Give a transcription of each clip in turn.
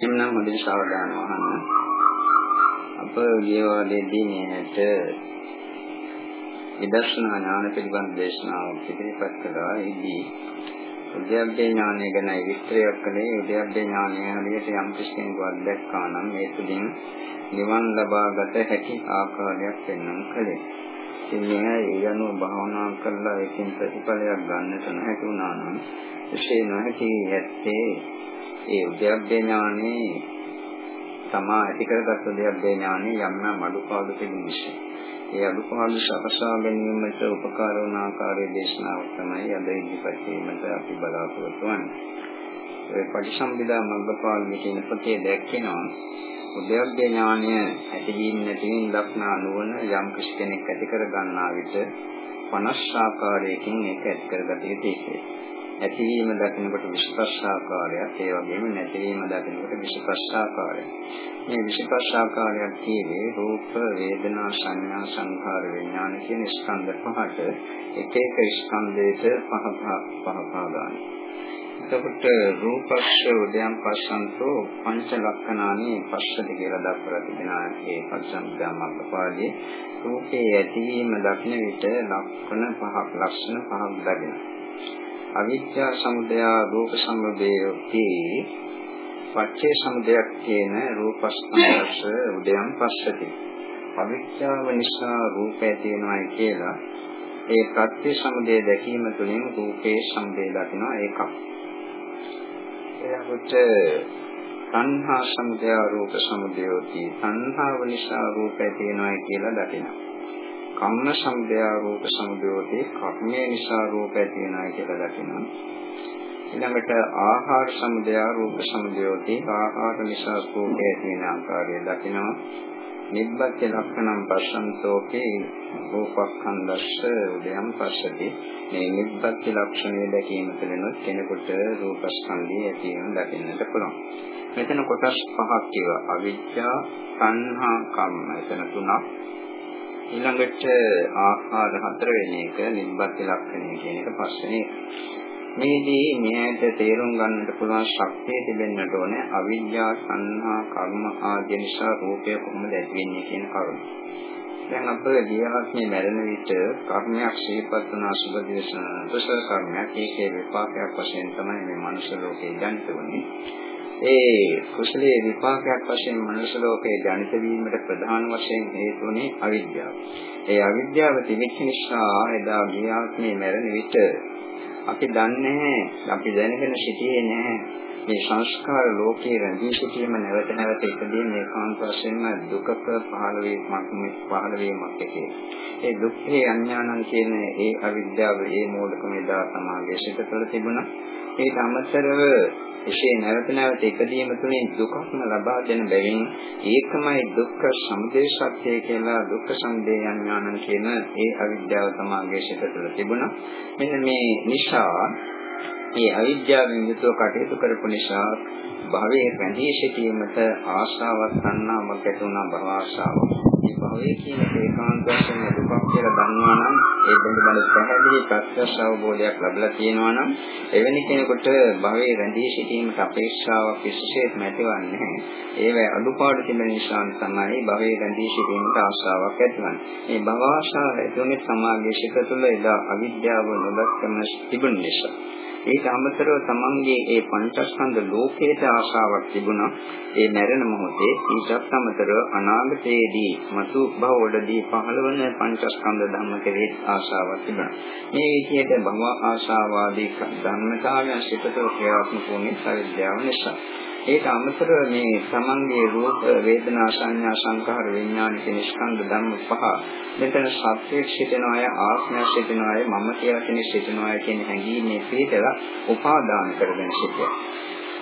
එම්නම් හොඳින් සාවධානව අහන්න. අප ගියවලේදී මේකට විදර්ශනා ඥාන පිළිබඳ දේශනාවක් ඉදිරිපත් කළා. ඒදී උද්‍යප්පේ ඥානය ගැන විස්තරයක් කළේ උද්‍යප්පේ ඥානය හරියට යම් කිසිමක් දැක්කා නම් ඒ තුළින් නිවන් ලබාගත හැකි ආකාරයක් වෙනම් කළේ. ඉතින් මේ ඒ අනුව භාවනා කළා ඒකෙන් ප්‍රතිඵලයක් ගන්නට නොහැකි වුණා නම් එසේ නොහැකි ඇත්තේ ඒ උද්‍යප්පේ ඥානේ තමා ඇති කරගත් උද්‍යප්පේ ඥානේ යම් යම් අඩුපාඩු තිබෙන නිසා. ඒ අඩුපාඩු සකසා ගැනීමට උපකාර වන ආකාරයේ දේශනාවක් තමයි අද ඉදිරිපත් කිරීමට අපි බලාපොරොත්තු වෙන්නේ. ඒ පටිසම්භිදා මග්ගපාල කියන පොතේ දැක්කෙනවා උද්‍යප්පේ ඥානය ඇතිවීම නැතිවීම දක්නා නුවණ යම් කෙනෙක් ඇති කර ගන්නා විට 50 ආකාරයකින් ඒක ඇති කරගත යුතුයි. ඇතිවීම දකිනකොට 25 ආකාරයක් ඒ වගේම නැතිවීම දකිනකොට 25 ආකාරයක් මේ 25 ආකාරයක් කියන්නේ රූප වේදනා සංඥා සංඛාර විඥාන කියන ස්කන්ධ පහට එක එක ස්කන්ධයක පහ පහ පහ ගන්න. එතකොට රූපස්ස උදයන් පස්සන්තෝ පංච ලක්ෂණානි පස්සද කියලා දක්වලා තිබෙනා ඒ පස්සම්දාමක පාළියේ රූපේ ඇතිවීම දකින විට ලක්ෂණ පහක් ලක්ෂණ පහක් දකිනවා. අවිද්‍යා සමුදය රූප සමුදයෝති පච්චේ සමුදයක් කියන රූපස්කන්ධස උදයන් පස්සති. අවිද්‍යාව නිසා රූපය තියෙනවායි කියලා ඒ ප්‍රත්‍ය සමුදය දැකීම තුළින් රූපේ සමුදය දකිනවා ඒකක්. එතකොට සංහා සමුදය රූප සමුදයෝති සංහාව නිසා රූපය තියෙනවායි කියලා දකිනවා. කම්ම සමුදය රූප සමුදයෝදී කර්මය නිසා රූපය තියෙනවා කියලා දකිනවා. ඊළඟට ආහාර සමුදය රූප සමුදයෝදී ආහාර නිසා රූපය තියෙන ආකාරය දකිනවා. නිබ්බත් ලක්ෂණම් පස්සන්තෝකේ රූපස්කන්ධස්ස උදයන් පස්සති මේ නිබ්බත් ලක්ෂණය දැකීම තුළිනුත් කෙනෙකුට රූපස්කන්ධය ඇතිවීම දකින්නට පුළුවන්. මෙතන කොටස් පහක් කියවා අවිද්‍යා, සංහා, කම්ම. එතන තුනක්. ඊළඟට ආහාර හතර වෙන එක නිබ්බත් ලක්ෂණය කියන එක පස්වෙනි මේදී මෙයට තේරුම් ගන්නට පුළුවන් ශක්තිය තිබෙන්නට ඕනේ අවිද්‍යා සංහා කර්ම ආදී නිසා රූපය කොහොමද ඇති වෙන්නේ කියන කරුණ. දැන් අප ගියාත්මේ මැරෙන විට කර්මයක් ශීපත් වන අසුබ දේශන කුසල කර්මයක් ඒකේ විපාකයක් වශයෙන් තමයි මේ මනුෂ්‍ය ලෝකේ ජනිත වෙන්නේ. ඒ කුසලයේ විපාකයක් වශයෙන් මනුෂ්‍ය ලෝකයේ ජනිත වීමට ප්‍රධාන වශයෙන් හේතුනේ අවිද්‍යාව. ඒ අවිද්‍යාව තිබෙච්ච නිසා එදා ගියාත්මේ මැරෙන විට අපි දන්නේ අපි දැනගෙන සිටියේ නැහැ මේ සංස්කාර ලෝකයේ රැඳී සිටීම නැවත නැවත ඉදීම ඒකාන්ත වශයෙන්ම දුකක පහළ වීමක් පහළ වීමක් එකේ. ඒ දුක්ඛේ අඥානං කියන ඒ අවිද්‍යාව ඒ මූලිකම එදා සමාගයේ සිට තුළ තිබුණා. ඒට අමතරව එසේ නැවත නැවත එකදීම තුලින් දුකක්ම ලබා දෙන බැවින් ඒකමයි දුක්ඛ සමුදය සත්‍ය කියලා දුක්ඛ සමුදය ඥානං කියන ඒ අවිද්‍යාව තමාගේ සිත තුළ තිබුණා. මෙන්න මේ නිසා මේ අවිද්‍යාවෙන් යුතුව කටයුතු කරපු නිසා භවයේ රැඳී සිටීමට ආශාවක් ගන්නාවක් ඇති වුණා භව ආශාවක්. මේ භවයේ කියන ඒකාන්ත වශයෙන් දුකක් කියලා දන්නවා නම් ඒ පිළිබඳ පැහැදිලි ප්‍රත්‍යක්ෂ අවබෝධයක් ලැබලා තියෙනවා නම් එවැනි කෙනෙකුට භවයේ රැඳී සිටීමට අපේක්ෂාවක් විශේෂයෙන් නැතිවන්නේ. ඒව අඩුපාඩු තිබෙන නිසා තමයි භවයේ රැඳී සිටීමට ආශාවක් ඇතිවන්නේ. මේ භව ආශාව ඇතිවෙන්නේ සමාගයේ සිට තුළ එදා අවිද්‍යාව නොදක්කම තිබුණ නිසා. ඒක අමතරව තමන්ගේ ඒ පංචස්කන්ධ ලෝකයට ආශාවක් තිබුණා. ඒ මැරෙන මොහොතේ ඊටත් අමතරව අනාගතයේදී මතු භවවලදී පහළවන පංචස්කන්ධ ධර්ම කෙරෙහි ආශාවක් තිබුණා. මේ විදිහට භව ආශාවාදී ධර්මතාවයන් සිතතෝ ක්‍රියාත්මක වුණේ සවිද්‍යාව නිසා. ඒක අමතරව මේ සමන්ගේ රූප වේදනා සංඥා සංකාර විඥාන කියන ස්කන්ධ ධර්ම පහ මෙතන සත්‍යයක් සිටින අය ආත්මයක් සිටින අය මම කියලා කෙනෙක් සිටින අය කියන හැඟීමේ පිටලා උපාදාන කරගෙන සිටියා.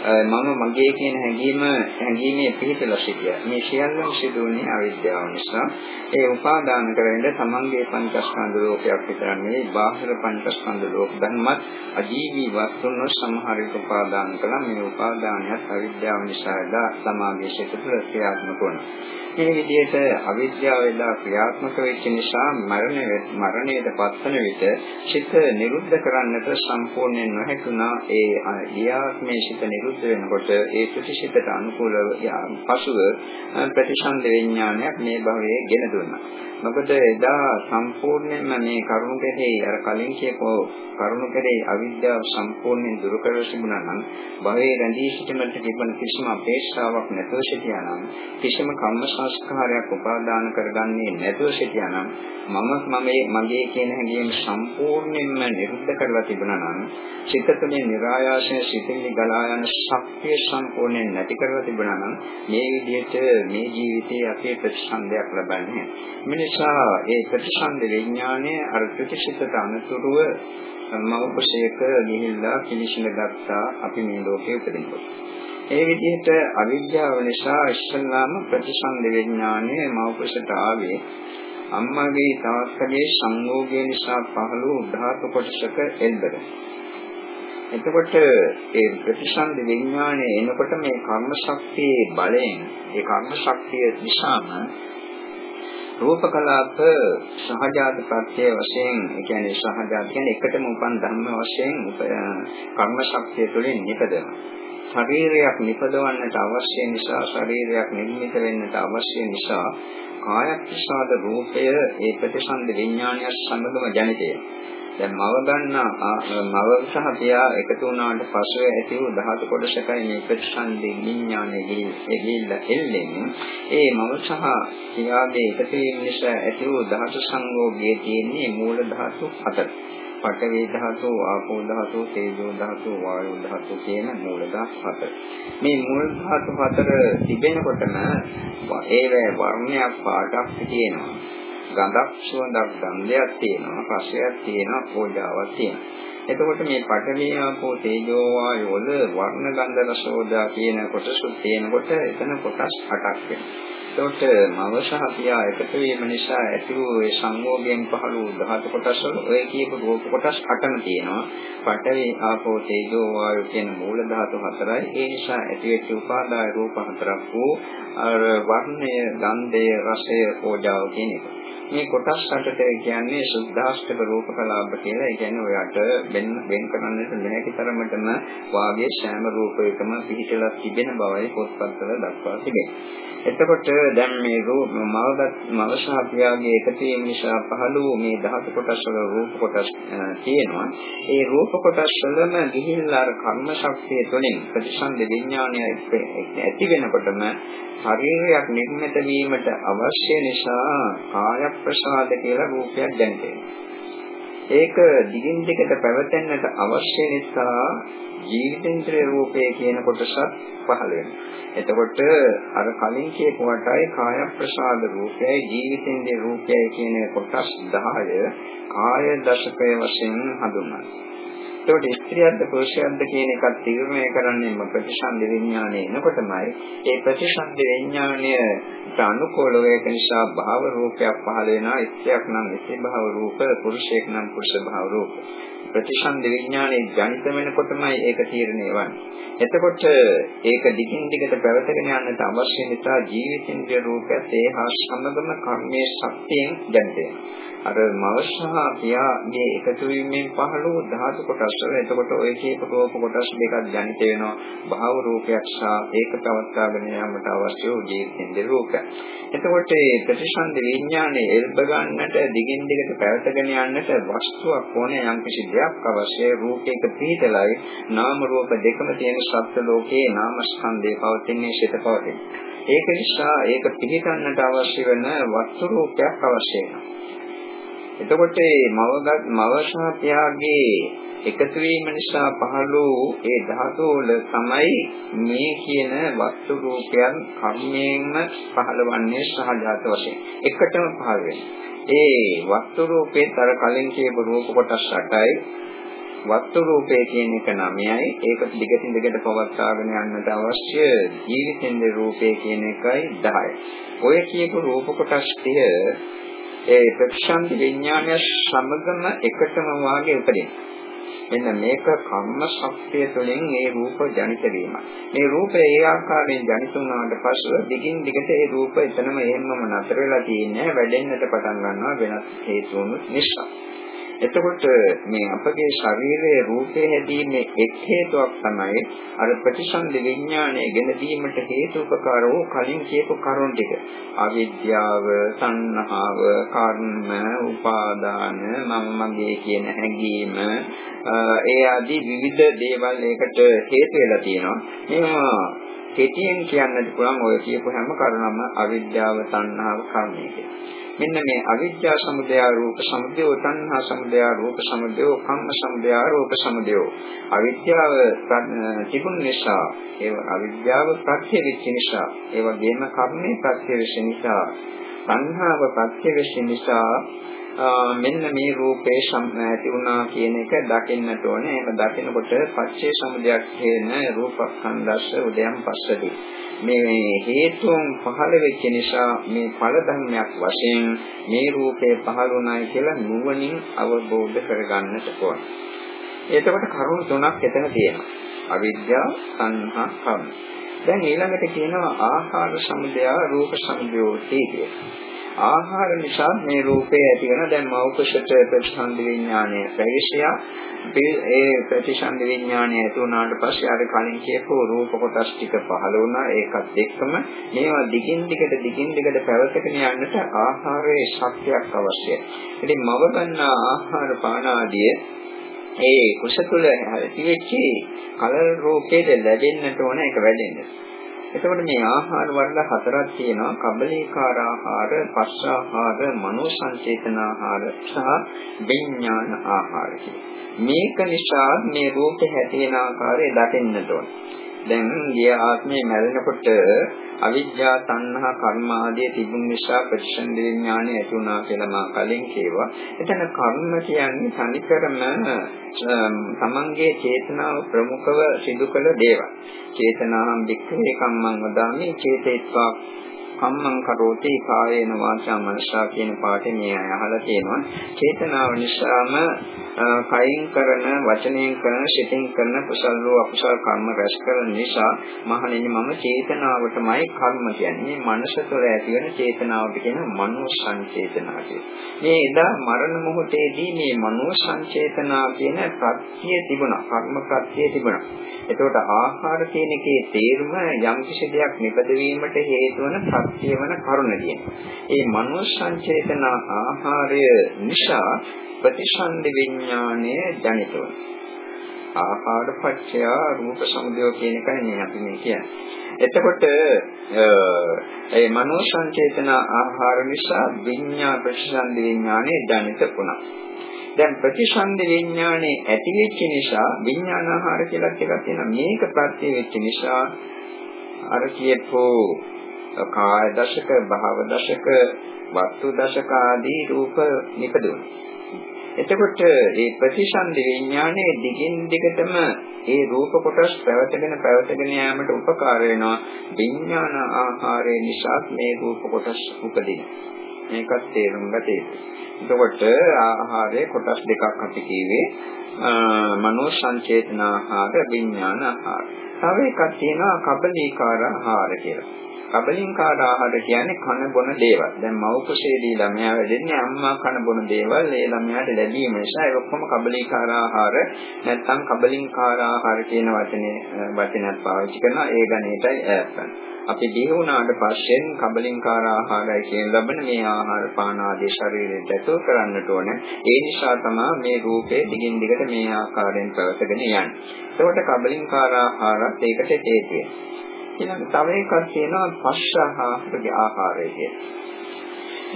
මම මගේ කියන හැඟීම හැඟීමේ පිහිටලා සිටියා. මේ සියල්ලම සිදුවන්නේ අවිද්‍යාව නිසා. ඒ උපාදාන කරගෙන තමන්ගේ පංචස්කන්ධ ලෝකයක් විතර නෙවෙයි බාහිර පංචස්කන්ධ ලෝක ධර්මත් අජීවී වස්තුන් සමහර විට උපාදාන කළා. මේ උපාදානයත් අවිද්‍යාව නිසාද සමාගයේ සිට තුළ ක්‍රියාත්මක වුණා. මේ විදිහට අවිද්‍යාව එදා ක්‍රියාත්මක වෙච්ච නිසා මරණය මරණයට පත්වන විට චිත්ත නිරුද්ධ කරන්නට සම්පූර්ණයෙන් නොහැකුණා ඒ ඊයාත්මේ චිත්ත නිරුද්ධ නිරුද්ධ වෙනකොට ඒ ප්‍රතිශිතට අනුකූලව පසුව ප්‍රතිසන්ද විඥානයක් මේ භවයේ ගෙන දුන්නා. මොකද එදා සම්පූර්ණයෙන්ම මේ කරුණු කෙරෙහි අර කලින් කියපෝ කරුණු කෙරෙහි අවිද්‍යාව සම්පූර්ණයෙන් දුරු කර තිබුණා නම් භවයේ රැඳී සිටීමට තිබෙන කිසිම අපේක්ෂාවක් නැතුව සිටියා නම් කිසිම කම්ම සංස්කාරයක් උපාදාන කරගන්නේ නැතුව සිටියා නම් මම මමේ මගේ කියන හැඟීම් සම්පූර්ණයෙන්ම නිරුද්ධ කරලා තිබුණා නම් චිත්ත තුළින් નિરાයාසයෙන් සිටින්න ගලා යන ශක්තිය සම්පූර්ණයෙන් නැති කරලා තිබුණා නම් මේ විදිහට මේ ජීවිතයේ අපේ ප්‍රතිසන්දයක් ලබන්නේ මිනිසා ඒ ප්‍රතිසන්ද විඥානය අර ප්‍රතිශිතට අනුතුරුව මෞපශේක ගිහිල්ලා පිළිසින ගත්තා අපි මේ ලෝකේ උපදිනකොට. ඒ විදිහට අවිද්‍යාව නිසා ඉස්සල්ලාම ප්‍රතිසන්ද විඥානය මෞපශට ආවේ අම්මාගේ තාත්තගේ සංයෝගය නිසා පහළ වූ ධාතු කොටසක එල්බර. එතකොට ඒ ප්‍රතිසන්ද විඥානය එනකොට මේ කර්ම ශක්තියේ බලයෙන් ඒ කර්ම ශක්තිය නිසාම රූප කලාප සහජාත ප්‍රත්‍ය වශයෙන් ඒ කියන්නේ සහජාත කියන්නේ එකටම උපන් ධර්ම වශයෙන් කර්ම ශක්තිය තුළින් නිපදවන. ශරීරයක් නිපදවන්නට අවශ්‍ය නිසා ශරීරයක් නිර්මිත වෙන්නට අවශ්‍ය නිසා කාය ප්‍රසාද රූපය ඒ ප්‍රතිසන්ද විඥානය සමගම ජනිතය. දැන් මව ගන්න මව සහ පියා එකතු වුණාට පස්සේ ඇති වූ ධාතු කොටසකයි මේ ප්‍රතිසන්දි විඥානය ගිහිල්ලා එල්ලෙන්නේ. ඒ මව සහ පියාගේ එකතු වීම නිසා ඇති වූ ධාතු සංයෝගයේ තියෙන්නේ මූල ධාතු හතර. පඨවි ධාතු, ආපෝ ධාතු, තේජෝ ධාතු, වායෝ ධාතු කියන මූල ධාතු හතර. මේ මූල ධාතු හතර තිබෙනකොටම ඒවැ වර්ණයක් පාටක් තියෙනවා. ගඳක් සුවඳක් ගන්ධයක් තියෙනවා රසයක් තියෙනවා ඕජාවක් තියෙනවා එතකොට මේ පඨවි ආපෝ තේජෝ වායෝ වල වර්ණ ගන්ධ රසෝදා කියන කොටස තියෙනකොට එතන කොටස් 8ක් වෙනවා එතකොට මව සහ පියා එකතු වීම නිසා ඇති වූ ඒ සංයෝගයෙන් පහළ වූ ධාතු කොටස් වල ඔය කියපු රූප කොටස් 8ම තියෙනවා. පඨවි ආපෝ තේජෝ වායෝ කියන මූල ධාතු හතරයි. ඒ නිසා ඇතිවෙච්ච උපාදාය රූප හතරක් වූ අර වර්ණය, ගන්ධය, රසය, ඕජාව කියන එක. මේ කොටස් අටට කියන්නේ සුද්ධාෂ්ටක රූප කලාප කියලා. ඒ කියන්නේ ඔයාට වෙන වෙන කරන්නට නැහැ තරමටම වාගේ ශාම රූපයකම පිහිටලා තිබෙන බවයි පොත්පත්වල දක්වා තිබෙනවා. එතකොට දැන් මේ රූප මවගත් මවශාපියාගේ එකතු වීම නිසා පහළ වූ මේ ධාතු කොටස් වල රූප කොටස් තියෙනවා. ඒ රූප කොටස් වලම ගිහිල්ලා අර කර්ම ශක්තිය තුළින් ප්‍රතිසන්ද විඥානය ඇති වෙනකොටම ශරීරයක් නිර්මිත වීමට අවශ්‍ය නිසා කාය ප්‍රසාද කියලා රූපයක් දැනෙනවා. ඒක දිගින් දිගට පැවතෙන්නට අවශ්‍ය නිසා ජීවිතේන්ද්‍රය රූපය කියන කොටසත් පහළ වෙනවා. එතකොට අර කලින් කියපු වටයි කාය ප්‍රසාද රූපයයි ජීවිතේන්ද්‍රය රූපයයි කියන කොටස් 10 කාය දශකය වශයෙන් හඳුන්වනවා. එතකොට ස්ත්‍රියක්ද පුරුෂයක්ද කියන එකත් තීරණය කරන්නේ ප්‍රතිසන්ද විඥානය එනකොටමයි. ඒ ප්‍රතිසන්ද විඥානය අනුකූල වේක නිසා භාව රූපයක් පහළ වෙනවා. ස්ත්‍රියක් නම් ස්ත්‍රී භාව රූප පුරුෂයෙක් නම් පුරුෂ භාව රූප. ප්‍රතිසන්ද විඥානයේ ජනිත වෙනකොටමයි ඒක තීරණය වන්නේ. එතකොට ඒක දිගින් දිගට පැවතගෙන යන්නට අවශ්‍ය නිසා ජීවිතින්ද්‍රිය රූපයත් ඒ හා සමගම කර්මයේ ශක්තියෙන් ජනිත වෙනවා. අර මව සහ පියාගේ එකතු වීමෙන් පහළ වූ ධාතු කොටස් වල එතකොට ඔය කියපු රූප කොටස් දෙකක් ජනිත වෙනවා භාව රූපයක් සහ ඒක පවත්වාගෙන යාමට අවශ්‍ය වූ ජීවිතෙන්ද රූපය. එතකොට මේ ප්‍රතිසන්ද විඥානයේ එල්බ ගන්නට දිගින් දිගට පැවතගෙන යන්නට වස්තුවක් ඕනේ යම් කිසි දෙයක් අවශ්‍ය රූපයක පිහිටලයි නාම රූප දෙකම තියෙන සත්ත්ව ලෝකයේ නාම ස්කන්ධේ පවතින්නේ සිත පවතින. ඒක නිසා ඒක පිළිගන්නට අවශ්‍ය වෙන වස්තු රූපයක් අවශ්‍ය වෙනවා. එතකොට මේ මවගත් මව සහ පියාගේ එකතු වීම නිසා පහළ වූ ඒ ධාතු වල තමයි මේ කියන වස්තු රූපයන් කර්මයෙන්ම පහළවන්නේ සහජාත වශයෙන් එකටම පහළ වෙනවා. ඒ වස්තු රූපේ තර කලින් කියපු රූප කොටස් 8යි වස්තු රූපය කියන එක 9යි ඒක දිගටින් දිගට පවත්වාගෙන යන්නට අවශ්‍ය ජීවිතෙන්ද රූපය කියන එකයි 10යි. ඔය කියපු රූප කොටස් 30 ඒ ප්‍රතිසන්දි විඥානය සමගම එකටම වාගේ උපදින. මෙන්න මේක කම්ම ශක්තිය තුළින් මේ රූප ජනිත වීම. මේ රූපය ඒ ආකාරයෙන් ජනිත වුණාට පස්ව දිගින් දිගට ඒ රූප එතනම එහෙමම නතර වෙලා තියෙන්නේ වැඩෙන්නට පටන් ගන්නවා වෙනස් හේතුන් නිසා. එතකොට මේ අපගේ ශරීරයේ රූපේ හැදීමේ එක් හේතුවක් තමයි අර ප්‍රතිසන්දි විඥානය ගෙන දීමට හේතුපකාර වූ කලින් කියපු කරුණ ටික. අවිද්‍යාව, සංහාව, කර්ම, උපාදාන, මම මගේ කියන හැඟීම ඒ ආදී විවිධ දේවල් ඒකට හේතු වෙලා තියෙනවා. මේවා කෙටියෙන් කියන්නත් පුළුවන් ඔය කියපු හැම කරුණම අවිද්‍යාව, තණ්හාව, කර්මය මෙන්න මේ අවිද්‍යා සමුදය රූප සමුදය තණ්හා සමුදය රූප සමුදය කම්ම සමුදය රූප සමුදය. අවිද්‍යාව තිබුණ නිසා ඒ අවිද්‍යාව ප්‍රත්‍ය වෙච්ච නිසා ඒ වගේම කර්මයේ ප්‍රත්‍ය වෙච්ච නිසා සංහාව ප්‍රත්‍ය වෙච්ච නිසා මෙන්න මේ රූපේ ඇති වුණා කියන එක දකින්නට ඕනේ. එහෙම දකිනකොට පච්චේ සමුදයක් හේන රූපස්කන්ධස්ස උදයන් පස්සදී. මේ හේතුන් පහළ වෙච්ච නිසා මේ ඵල ධර්මයක් වශයෙන් මේ රූපේ පහළ වුණායි කියලා නුවණින් අවබෝධ කරගන්නට ඕන. එතකොට කරුණු තුනක් එතන තියෙනවා. අවිද්‍යාව, සංහා, කම්ම. දැන් ඊළඟට කියනවා ආහාර සමුදය, රූප සමුදයෝති කියලා. ආහාර නිසා මේ රූපේ ඇති වෙන දැන් මෞකෂට ප්‍රතිසන්දි විඥානය ප්‍රවේශය ඒ ප්‍රතිසන්දි විඥානය ඇති වුණාට පස්සේ අර කලින් කියපු රූප කොටස් ටික පහළ වුණා ඒකත් එක්කම මේවා දිගින් දිගට දිගින් දිගට පැවතගෙන යන්නට ආහාරයේ ශක්තියක් අවශ්‍යයි. ඉතින් මව ගන්න ආහාර පාන ආදී ඒ කුස තුළ ඇතිවෙච්ච කලර රූපයේ ලැබෙන්නට ඕන ඒක වැඩෙන්නේ. එතකොට මේ ආහාර වර්ග හතරක් තියෙනවා කබලීකාර ආහාර, පස්ස ආහාර, මනෝ සංචේතන ආහාර සහ විඥාන ආහාර මේක නිසා මේ රූපේ හැදෙන ආකාරය දකින්නට ඕන. දැන් ගිය ආත්මේ මැරෙනකොට අවිද්‍යා තණ්හා කර්ම ආදී තිබුණ නිසා ප්‍රතිසන්ද විඥානය ඇති වුණා කියලා මා කලින් කියවා. එතන කර්ම කියන්නේ තනිකරම තමන්ගේ චේතනාව ප්‍රමුඛව සිදු කළ දේවල්. චේතනාම් වික්ඛේ කම්මං වදාමි චේතේත්වා කම්මං කරෝති කායේන වාචා මනසා කියන පාඩේ මේ අය අහලා තියෙනවා. චේතනාව නිසාම කයින් කරන, වචනයෙන් කරන, සිතින් කරන කුසල හෝ අකුසල කර්ම රැස් කරන නිසා මහණෙනි මම චේතනාවටමයි කර්ම කියන්නේ. මේ මනස තුළ ඇති වෙන චේතනාවට කියන මනෝ සංචේතනා මේ එදා මරණ මොහොතේදී මේ මනෝ සංචේතනා කියන ප්‍රත්‍ය තිබුණා. කර්ම ප්‍රත්‍ය තිබුණා. එතකොට ආහාර කියන එකේ තේරුම යම් කිසි දෙයක් නිපදවීමට හේතු වන සත්‍ය වන කරුණ කියනවා. ඒ මනෝ සංචේතන ආහාරය නිසා ප්‍රතිසන්දි විඥානය ජනිත වෙනවා. ආහාර පත්‍ය රූප සමුදය කියන එකයි මේ අපි මේ කියන්නේ. එතකොට ඒ මනෝ සංචේතන ආහාර නිසා විඥා ප්‍රතිසන්දි විඥානය ජනිත වුණා. දැන් ප්‍රතිසන්දි විඥානේ ඇති වෙච්ච නිසා විඥානාහාර කියලා එකක් තියෙනවා. මේක ප්‍රත්‍ය වෙච්ච නිසා අර කියපෝ කාය දශක, භාව දශක, වස්තු දශක ආදී රූප නිපදුණා. එතකොට මේ ප්‍රතිසන්දි විඥානයේ දිගින් දිගටම ඒ රූප කොටස් පැවතගෙන පැවතගෙන යාමට උපකාර වෙනවා විඥාන ආහාරය නිසා මේ රූප කොටස් උපදිනවා. මේකත් තේරුම් ගත යුතුයි. එතකොට ආහාරයේ කොටස් දෙකක් අපි කිව්වේ මනෝ සංචේතන ආහාර විඥාන ආහාර. තව එකක් තියෙනවා කබලීකාර ආහාර කියලා. කබලින්කාර ආහාර කියන්නේ කන බොන දේවල්. දැන් මව් කුසේදී ළමයා වැඩෙන්නේ අම්මා කන බොන දේවල් ඒ ළමයාට ලැබීම නිසා ඒ ඔක්කොම කබලින්කාර ආහාර නැත්නම් කබලින්කාර ආහාර කියන වචනේ වචනයක් පාවිච්චි කරනවා ඒ ගණේටයි ඈත් අපි දිහ වුණාට පස්සෙන් කබලින්කාර ආහාරය කියන ලබන මේ ආහාර පාන ආදී ශරීරයට ඇතුල් කරන්නට ඕන. ඒ නිසා තමයි මේ රූපේ දිගින් දිගට මේ ආකාරයෙන් පැවතගෙන යන්නේ. ඒකට කබලින්කාර ආහාරත් ඒකට හේතු ඊළඟ තව එකක් තියෙනවා පස්සහාරගේ ආහාරය කියලා.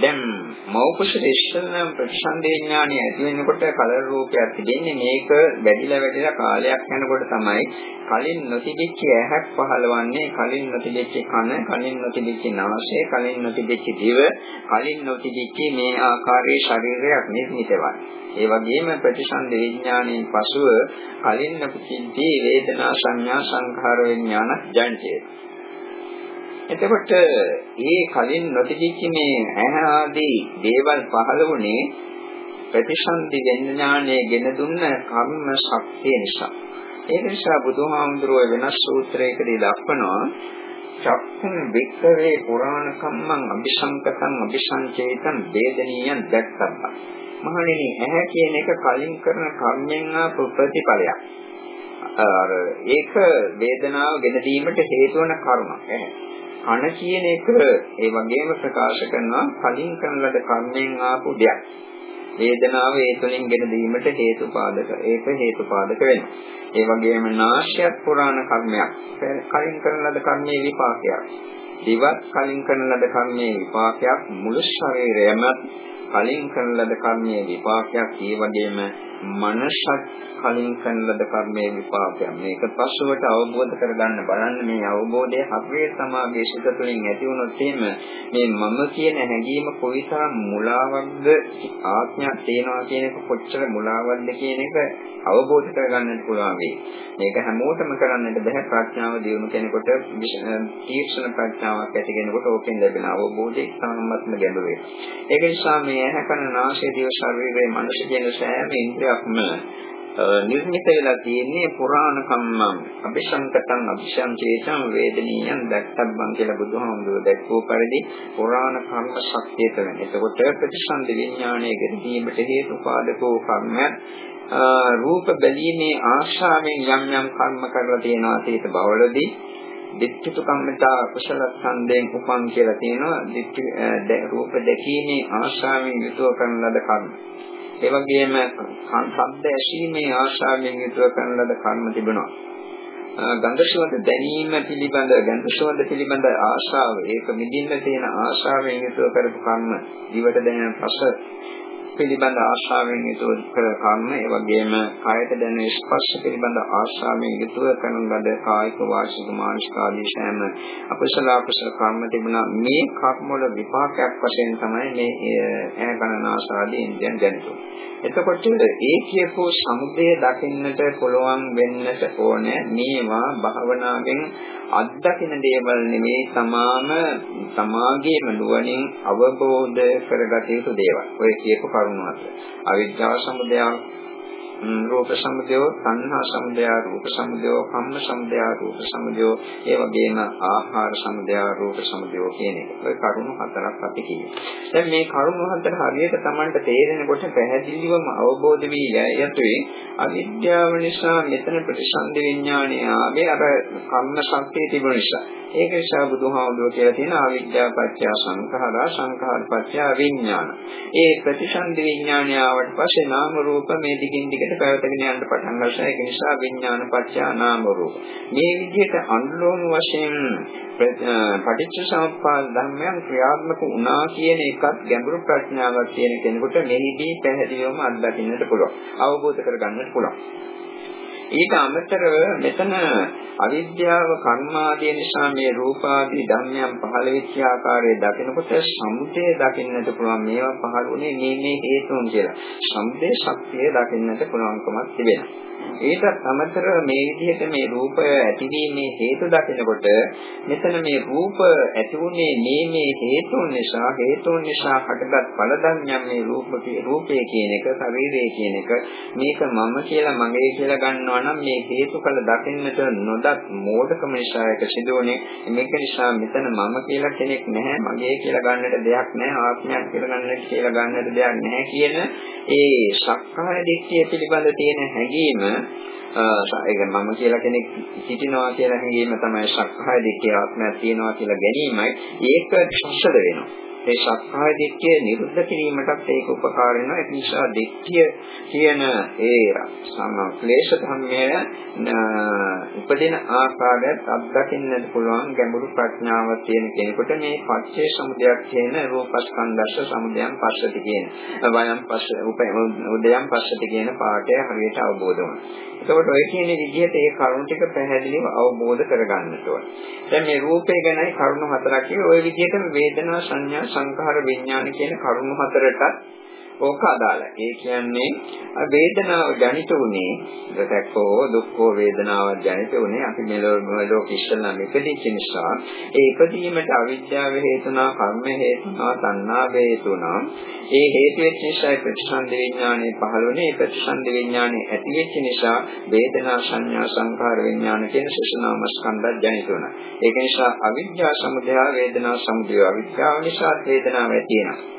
දැන් මෞකෂ ඉස්සෙල්ලා ප්‍රතිසන්දේ ඥානය ඇති වෙනකොට කලර රූපයක් තිබෙන්නේ මේක වැඩිලා වැඩිලා කාලයක් යනකොට තමයි කලින් නොතිබිච්ච ඇහක් පහළවන්නේ කලින් නොතිබිච්ච කන කලින් නොතිබිච්ච නාසය කලින් නොතිබිච්ච දිව කලින් නොතිබිච්ච මේ ආකාරයේ ශරීරයක් නිර්මිතවන්නේ ඒ වගේම ප්‍රතිසන්ද විඥානයෙන් පසුව කලින් නොතිබිච්ච වේදනා සංඥා සංඛාර විඥාන ජනිතය එතකොට ඒ කලින් නොතිබිච්ච මේ ඇහැ ආදී දේවල් පහළ වුණේ ප්‍රතිසන්දි විඥානයේ ගෙන දුන්න කර්ම ශක්තිය නිසා. ඒක නිසා බුදුහාමුදුරුවෝ වෙනස් සූත්‍රයකදී දක්වනවා චක්කුම් වික්කවේ පුරාණ කම්මං අபிසංකතං අபிසංචේතං වේදනීයං දැක්කබ්බා මහණෙනි ඇහැ කියන එක කලින් කරන කර්මෙන් ආපු ප්‍රතිඵලයක්. අර ඒක වේදනාව ගෙන දීමට හේතු වන කර්මයක්. කන කියන එක ඒ වගේම ප්‍රකාශ කරනවා කලින් කරන ලද කර්මෙන් ආපු දෙයක්. වේදනාව ඒ තුළින් ගෙන දීමට හේතුපාදක ඒක හේතුපාදක වෙනවා. ඒ වගේම නාශයත් පුරාණ කර්මයක්. කලින් කරන ලද කර්මයේ විපාකයක්. දිවත් කලින් කරන ලද කර්මයේ විපාකයක් මුළු ශරීරයම කලින් කරන ලද කර්මයේ විපාකයක් ඒ වගේම මනසත් කලින් කරන ලද කර්මයේ විපාකයක් මේක පසුවට අවබෝධ කරගන්න බලන්න මේ අවබෝධය හරියට සමාගයේ සිත තුළින් ඇති වුණොත් එහෙම මේ මම කියන හැඟීම කොයිතරම් මුලාවක්ද ආත්මයක් තේනවා කියන එක කොච්චර මුලාවක්ද කියන එක අවබෝධ කරගන්නට පුළුවන් වෙයි. මේක හැමෝටම කරන්නට බෑ ප්‍රඥාව දියුණු කෙනෙකුට තීක්ෂණ ප්‍රඥාවක් ඇති කෙනෙකුට ඕකෙන් ලැබෙන අවබෝධය ඉතාමත්ම ගැඹුරුයි. ඒක නිසා මේ ඇහැ කන නාසය දිව ශරීරයේ මනස කියන සෑම ඉන්ද්‍රියක්ම නිර්මිත වෙලා තියෙන්නේ පුරාණ කම්මං අபிසංකතං අபிසංචේතං වේදනීයං දැක්කබ්බං කියලා බුදුහාමුදුරුවෝ දැක්වූ පරිදි පුරාණ කර්ම ශක්තිය තුළ. එතකොට ප්‍රතිසන්දි විඥානයේ ගෙදීමට හේතුපාදකෝ කර්මයක් රූප බැලීමේ ආශාවෙන් යම් යම් කර්ම කරලා තියෙනවා තේත බවලදී දිට්ඨිතු කම්මිතා කුසල ඡන්දයෙන් උපන් කියලා තියෙනවා දිට්ඨි රූප දැකීමේ ආශාවෙන් යුතුව කරන ලද කර්ම. ඒ වගේම ශබ්ද ඇසීමේ ආශාවෙන් යුතුව කරන ලද කර්ම තිබෙනවා. ගන්ධ සුවඳ දැනීම පිළිබඳ ගන්ධ සුවඳ පිළිබඳ ආශාව ඒක මිදින්න තියෙන ආශාවෙන් යුතුව කරපු කර්ම දිවට දැනෙන රස පිළිබඳ ආශාවෙන් යුතුව කර කර්ම ඒ වගේම කායයට දැනෙන ස්පර්ශ පිළිබඳ ආශාවෙන් යුතුව කරන ලද කායික වාචික මානසික ආදී සෑම අපසල අපසල කර්ම තිබුණා මේ කර්ම වල විපාකයක් වශයෙන් තමයි මේ ඈ ගණනාස ආදී ඉන්දියන් දැනෙන්නේ. එතකොට ඒ කියපෝ සමුදය දකින්නට පුළුවන් වෙන්නට ඕනේ මේවා භාවනාවෙන් අත්දකින දේවල් නෙමේ තමාම සමාගයේම නුවණින් අවබෝධ කරගත යුතු දේවල්. ඔය කියපු කරුණු අතර. අවිද්‍යාව සමුදය රූප සමුදය, සංහා සමුදය, රූප සමුදය, කම්ම සමුදය, රූප සමුදය, ඒ වගේම ආහාර සමුදය, රූප සමුදය කියන එක. ඔය කරුණු හතරක් අපි කියනවා. දැන් මේ කරුණු හතර හරියට Tamanට තේරෙනකොට පැහැදිලිවම අවබෝධ වී යැතුයි අවිද්‍යාව නිසා මෙතන ප්‍රතිසන්දි විඥානය ආවේ අර කම්ම ශක්තිය තිබුණ නිසා. ඒක නිසා බුදුහාමුදුරුවෝ කියලා තියෙන අවිද්‍යාව පත්‍ය සංඛාරා සංඛාර පත්‍ය විඥාන. ඒ ප්‍රතිසන්දි විඥානය ආවට පස්සේ නාම රූප මේ දිගින් දිගට පැවතගෙන යන්න පටන් ගන්නවා. ඒක නිසා විඥාන පත්‍ය නාම රූප. මේ විදිහට අනුලෝම වශයෙන් පටිච්ච සමුප්පාද ධර්මයන් ක්‍රියාත්මක වුණා කියන එකත් ගැඹුරු ප්‍රඥාවක් තියෙන කෙනෙකුට මෙහිදී පැහැදිලිවම අත්දකින්නට පුළුවන්. අවබෝධ කරගන්නට පුළුවන්. ඊට අමතරව මෙතන අවිද්‍යාව කර්මාදී නිසා මේ රූපාදී ධර්මයන් පහළ වෙච්ච ආකාරය දකිනකොට සමුදය දකින්නට පුළුවන් මේවා පහළ වුණේ මේ මේ හේතුන් කියලා. සමුදය ශක්තිය දකින්නට පුළුවන්කමක් තිබෙනවා. ඒකත් අමතරව මේ විදිහට මේ රූපය ඇතිවීමේ හේතු දකිනකොට මෙතන මේ රූප ඇතිුනේ මේ මේ හේතුන් නිසා හේතුන් නිසා හටගත් ඵල ධර්මයන් මේ රූපකේ රූපය කියන එක ශරීරය කියන එක මේක මම කියලා මගේ කියලා ගන්නවා නම් මේ හේතුඵල දකින්නට නොදත් මෝඩකම නිසා එක සිදුවනේ. මේක නිසා මෙතන මම කියලා කෙනෙක් නැහැ මගේ කියලා ගන්නට දෙයක් නැහැ ආත්මයක් කියලා ගන්නට කියලා ගන්නට දෙයක් නැහැ කියන ඒ සක්කාය දිට්ඨිය පිළිබඳ තියෙන හැඟීම ඒක මම කියලා කෙනෙක් සිටිනවා කියලා හැඟීම තමයි සක්කාය දිට්ඨිය ආත්මයක් තියෙනවා කියලා ගැනීමයි. ඒක ශස්ත්‍ර වෙනවා. ඒ සක්කාය දිට්ඨිය නිරුද්ධ කිරීමටත් ඒක උපකාර වෙනවා. ඒ නිසා දිට්ඨිය කියන ඒ සම ක්ලේශ ධර්මය උපදින ආකාරයත් අත්දකින්නට පුළුවන් ගැඹුරු ප්‍රඥාවක් තියෙන කෙනෙකුට මේ පච්චේ සමුදයක් කියන රූපස්කන්ධස්ස සමුදයන් පස්සති කියන වයම් පස්ස උදයන් පස්සති කියන පාඩය හරියට අවබෝධ වෙනවා. එතකොට ඔය කියන විදිහට ඒ කරුණු ටික පැහැදිලිව අවබෝධ කරගන්නට ඕන. දැන් මේ රූපය ගැනයි කරුණු හතරක් කිව්වේ. ওই විදිහටම වේදනා සංඥා සංඛාර විඥාන කියන කරුණු හතරට ඕක අදාළයි. ඒ කියන්නේ වේදනාව ජනිත උනේ දැක්කෝ දුක්ඛෝ වේදනාව ජනිත උනේ අපි මෙලෝ කිස්සලා මෙපදිච්ච නිසා ඒ ඉපදීමට අවිද්‍යාව හේතුනා කර්ම හේතුනා තණ්හා හේතුනා ඒ හේතු වෙච්ච නිසා ප්‍රතිසන්ද විඥානය පහළුනේ ප්‍රතිසන්ද විඥානය ඇති වෙච්ච නිසා වේදනා සංඥා සංඛාර විඥාන කියන සසනාම ස්කන්ධය ජනිත වුණා. ඒක නිසා අවිද්‍යා සමුදය වේදනා සමුදය අවිද්‍යාව නිසා වේදනාව ඇති වෙනවා.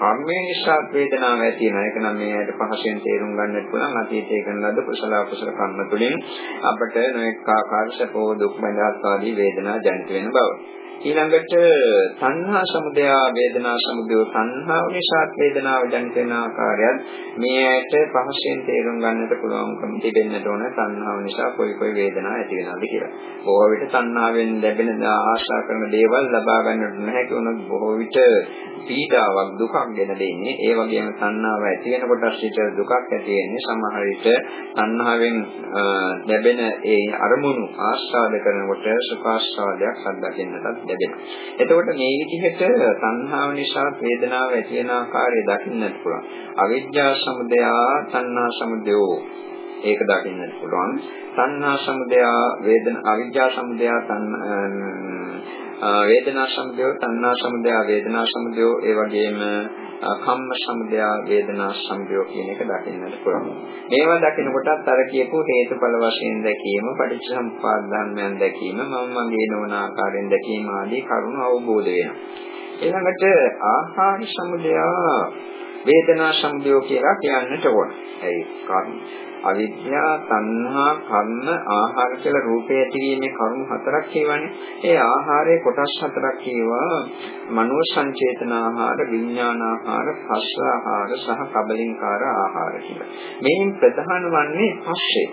කර්මය නිසා වේදනාව ඇති වෙනවා. ඒක නම් මේ ඇයට පහසෙන් තේරුම් ගන්නට පුළුවන්. අතීතයේ කරන ලද කුසල අකුසල කර්ම තුළින් අපට නොඑක ආකාර සපෝ දුක් බඳාත් ආදී වේදනා ජනිත වෙන බව. ඊළඟට සංහා සමුදය වේදනා සමුදය සංහාව නිසා වේදනාව ජනිත වෙන ආකාරයත් මේ ඇයට පහසෙන් තේරුම් ගන්නට පුළුවන්කම තිබෙන්නට ඕන සංහාව නිසා කොයි කොයි වේදනා ඇති වෙනවද කියලා. බොහෝ විට සංහාවෙන් ලැබෙන ආශා කරන දේවල් ලබා ගන්නට නැහැ වුණොත් බොහෝ විට පීඩාවක් දුකක් ගෙන දෙන්නේ. ඒ වගේම සංහාව ඇති වෙනකොට සිට දුකක් ඇති වෙන්නේ සමහර විට සංහාවෙන් ලැබෙන ඒ අරමුණු ආස්වාද කරනකොට සුඛාස්වාදයක් අත්දකින්නටත් ලැබෙනවා. එතකොට මේ විදිහට සංහාව නිසා වේදනාව ඇති වෙන ආකාරය දකින්නට පුළුවන්. අවිද්‍යා සමුදය සංහා සමුදයෝ ඒක දකින්නට පුළුවන්. සංහා සමුදය වේදන අවිද්‍යා සමුදය වේදනා සමුදය තණ්හා සමුදය වේදනා සමුදය ඒ වගේම කම්ම සමුදය වේදනා සමුදය කියන එක දකින්නට පුළුවන්. මේවා දකිනකොටත් අර කියපු හේතුඵල වශයෙන් දැකීම, පටිච්චසමුප්පාද ධර්මයන් දැකීම, මම මගේ නොවන ආකාරයෙන් දැකීම ආදී කරුණු අවබෝධ වෙනවා. ඊළඟට ආහාර සමුදය වේදනා සමුදය කියලා කියන්නට ඕන. ඒ කර්ම අවිද්‍යා, තණ්හා, කර්ම, ආහාර කියලා රූපය ඇතිවීමේ කරුණු හතරක් කියවනේ. ඒ ආහාරයේ කොටස් හතරක් කියවා මනෝ සංචේතන ආහාර, විඥාන ආහාර, පස්ස ආහාර සහ කබලින්කාර ආහාර කියලා. මේන් ප්‍රධාන වන්නේ පස්සේ.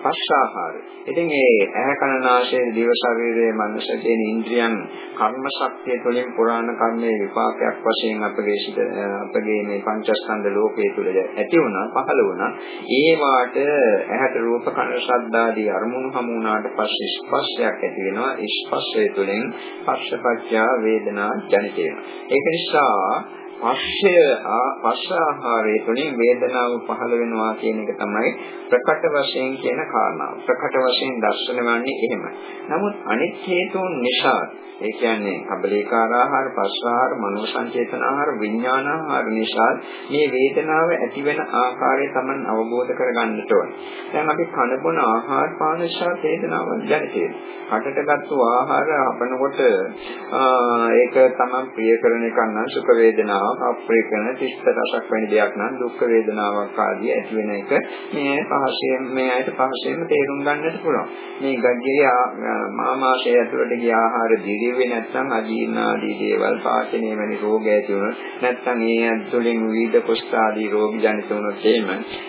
පස්සාහාරය. ඉතින් ඒ ඇහැ කන නාසය දිව ශරීරයේ මනස කියන ඉන්ද්‍රියන් කර්ම ශක්තිය තුළින් පුරාණ කර්මයේ විපාකයක් වශයෙන් අපගේ සිත අපගේ මේ පංචස්කන්ධ ලෝකයේ තුල ඇති වුණා පහළ වුණා. ඒ වාට ඇහැට රූප කන ශබ්ද ආදී අරමුණු හමු වුණාට පස්සේ ස්පර්ශයක් ඇති වෙනවා. ස්පර්ශය තුළින් පස්සපච්චා වේදනා ජනිත වෙනවා. ඒක නිසා පස්සය පස්ස ආහාරයේ තුලින් වේදනාව පහළ වෙනවා කියන එක තමයි ප්‍රකට වශයෙන් කියන කාරණාව. ප්‍රකට වශයෙන් දැర్శනවන්නේ එහෙම. නමුත් අනිත් හේතුන් නිසා ඒ කියන්නේ කබලේකාර ආහාර, පස්ස ආහාර, මනෝ සංචේතන ආහාර, විඥාන ආහාර නිසා මේ වේදනාව ඇති වෙන ආකාරය Taman අවබෝධ කරගන්නට ඕන. දැන් අපි කන බොන ආහාර පාන නිසා වේදනාව දැනෙට වෙනවා. කටටගත්තු ආහාර අපනකොට ඒක Taman ප්‍රිය කරන එක නම් සුඛ වේදනාව අප්‍රිය කරන තිස්ස රසක් වැනි දෙයක් නම් දුක් වේදනාවක් ආදී ඇති වෙන එක මේ පහසෙන් මේ අයට පහසෙන්ම තේරුම් ගන්නට පුළුවන්. මේ ගජ්ජේ මාමාශය ඇතුළට ගිය ආහාර දිරිවේ නැත්නම් අජීර්ණ ආදී දේවල් පාචනය වැනි රෝග ඇති වුණොත් නැත්නම් ඒ ඇතුළෙන් විවිධ කුෂ්ඨ ආදී රෝග ජනිත වුණොත් එහෙම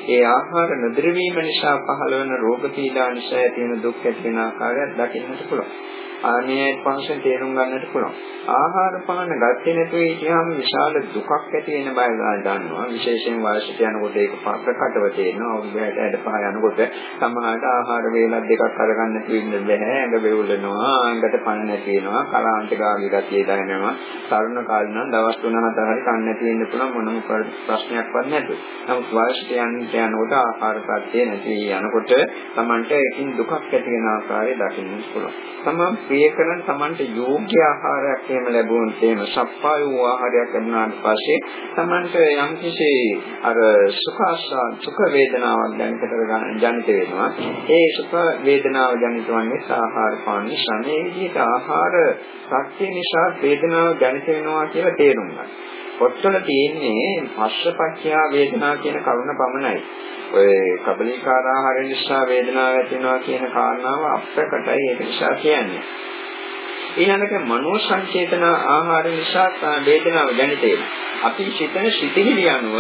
ඒ ආහාර නොදිරවීම නිසා පහළ වෙන රෝග පීඩා නිසා ඇති වෙන දුක් ඇති වෙන ආකාරයක් දකින්නට පුළුවන්. ආනේ පහසෙන් තේරුම් ගන්නට පුළුවන්. ආහාර පාන ගත්තේ නැතුව හිටියාම විශාල දුකක් ඇති වෙන බය ගන්නවා. විශේෂයෙන් වයසට යනකොට ඒක ප්‍රකටව තේරෙනවා. අවුරුද්දට ඇඩ පහ යනකොට සමහරට ආහාර වේලක් දෙකක් අරගන්න තියෙන්න බෑ. ඇඟ වේවුලනවා, ඇඟට පණ නැති වෙනවා, කලාන්ත ගාගේ ගතිය දැනෙනවා. තරුණ කාලේ නම් දවස් 3-4 හරි කන්න නැති වෙන්න පුළුවන් මොනම ප්‍රශ්නයක්වත් නැතුව. නමුත් වයසට යනට යනකොට ආහාර ප්‍රත්‍ය නැති යනකොට Tamanට ඒකින් දුකක් ඇති වෙන ආකාරය දකින්න පුළුවන්. තමන් ප්‍රිය කරන Tamanට යෝග්‍ය ආහාරයක් එහෙම ලැබුණොත් එහෙම සප්පාය වූ ආහාරයක් ලැබුණාට පස්සේ Tamanට යම්කිසි අර සුඛාසා සුඛ වේදනාවක් දැනිට කරගන්න ජනිත වෙනවා. ඒ සුඛ වේදනාව ජනිත වන්නේ ආහාර පාන නිසා. මේ විදිහට ආහාර සත්‍ය නිසා වේදනාව ජනිත වෙනවා කියලා තේරුම් ගන්න. පොත්වල තියෙන්නේ පස්සපච්චයා වේදනා කියන කරුණ පමණයි. ඔය කබලිකාර ආහාර නිසා වේදනාව ඇති වෙනවා කියන කාරණාව අප්‍රකටයි ඒක නිසා කියන්නේ. ඊළඟට මනෝ සංචේතන ආහාර නිසා වේදනාව දැනිට වෙනවා. අපි සිතන සිතිවිලි අනුව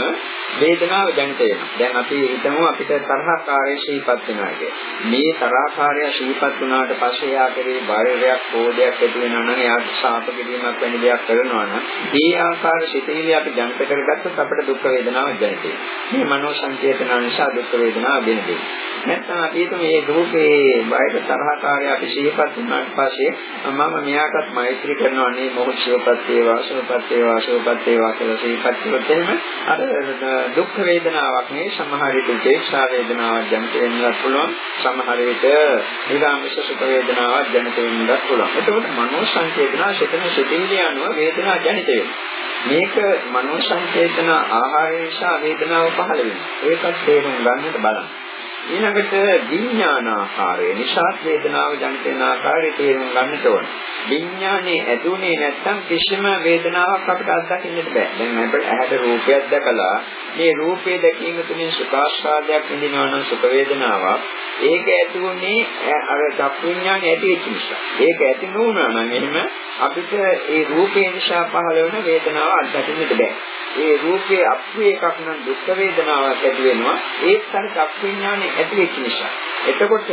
වේදනාව දැනිට වෙනවා. දැන් අපි හිතමු අපිට තරහකාරී ශීපත් වෙනවා කියලා. මේ තරහකාරය ශීපත් වුණාට පස්සේ යාකරේ බාහිරයක් කෝදයක් ඇති වෙනවා නම් එයාට ශාප කිරීමක් වැනි දෙයක් කරනවා නම් ඒ ආකාර සිතිවිලි අපි ජනිත කරගත්තොත් අපිට දුක් වේදනාව දැනිට වෙනවා. මේ මනෝ සංචේතන නිසා දුක් වේදනාව දැනෙන්නේ. නැත්නම් අපි මේ දුකේ බාහිර තරහකාරය අපි ශීපත් වුණාට පස්සේ මම මෙයාටත් මෛත්‍රී කරනවා නේ. මොහොත ශිවපත් වේවා ශිවපත් වේවා ශිවපත් වේවා කියලා ශිවපත් කරොත් එහෙම අර දුක් වේදනාවක් නේ සමහර විට උපේක්ෂා වේදනාවක් ජනිත වෙන්නත් පුළුවන්. සමහර විට නිරාමිෂ සුඛ වේදනාවක් ජනිත වෙන්නත් පුළුවන්. එතකොට මනෝ සංචේතනා සිතන සිතිවිලි අනුව වේදනා ජනිත වෙනවා. මේක මනෝ සංචේතන ආහාර නිසා වේදනාව පහළ වෙනවා. ඒකත් තේරුම් ගන්නට බලන්න. ඊළඟට විඥානාකාරය නිසා වේදනාව ජනිත වෙන ආකාරය තේරුම් ගන්නට ඕන. විඥානේ ඇතුනේ නැත්තම් කිසිම වේදනාවක් අපිට අත්දකින්නට බෑ. දැන් අපිට ඇහැට රූපයක් දැකලා මේ රූපේ දැකීම තුළින් සුඛාස්වාදයක් විඳිනවා නම් සුඛ වේදනාවක් ඒක ඇතුනේ අර චක්කු විඥානේ ඇති වෙච්ච නිසා. ඒක ඇති නොවුනා නම් එහෙම අපිට ඒ රූපේ නිසා පහළ වෙන වේදනාව අත්දකින්නට බෑ. ඒ රූපේ අප්‍රිය එකක් නම් දුක් වේදනාවක් ඇති වෙනවා ඒත් අර චක්කු විඥානේ ඇති වෙච්ච නිසා. එතකොට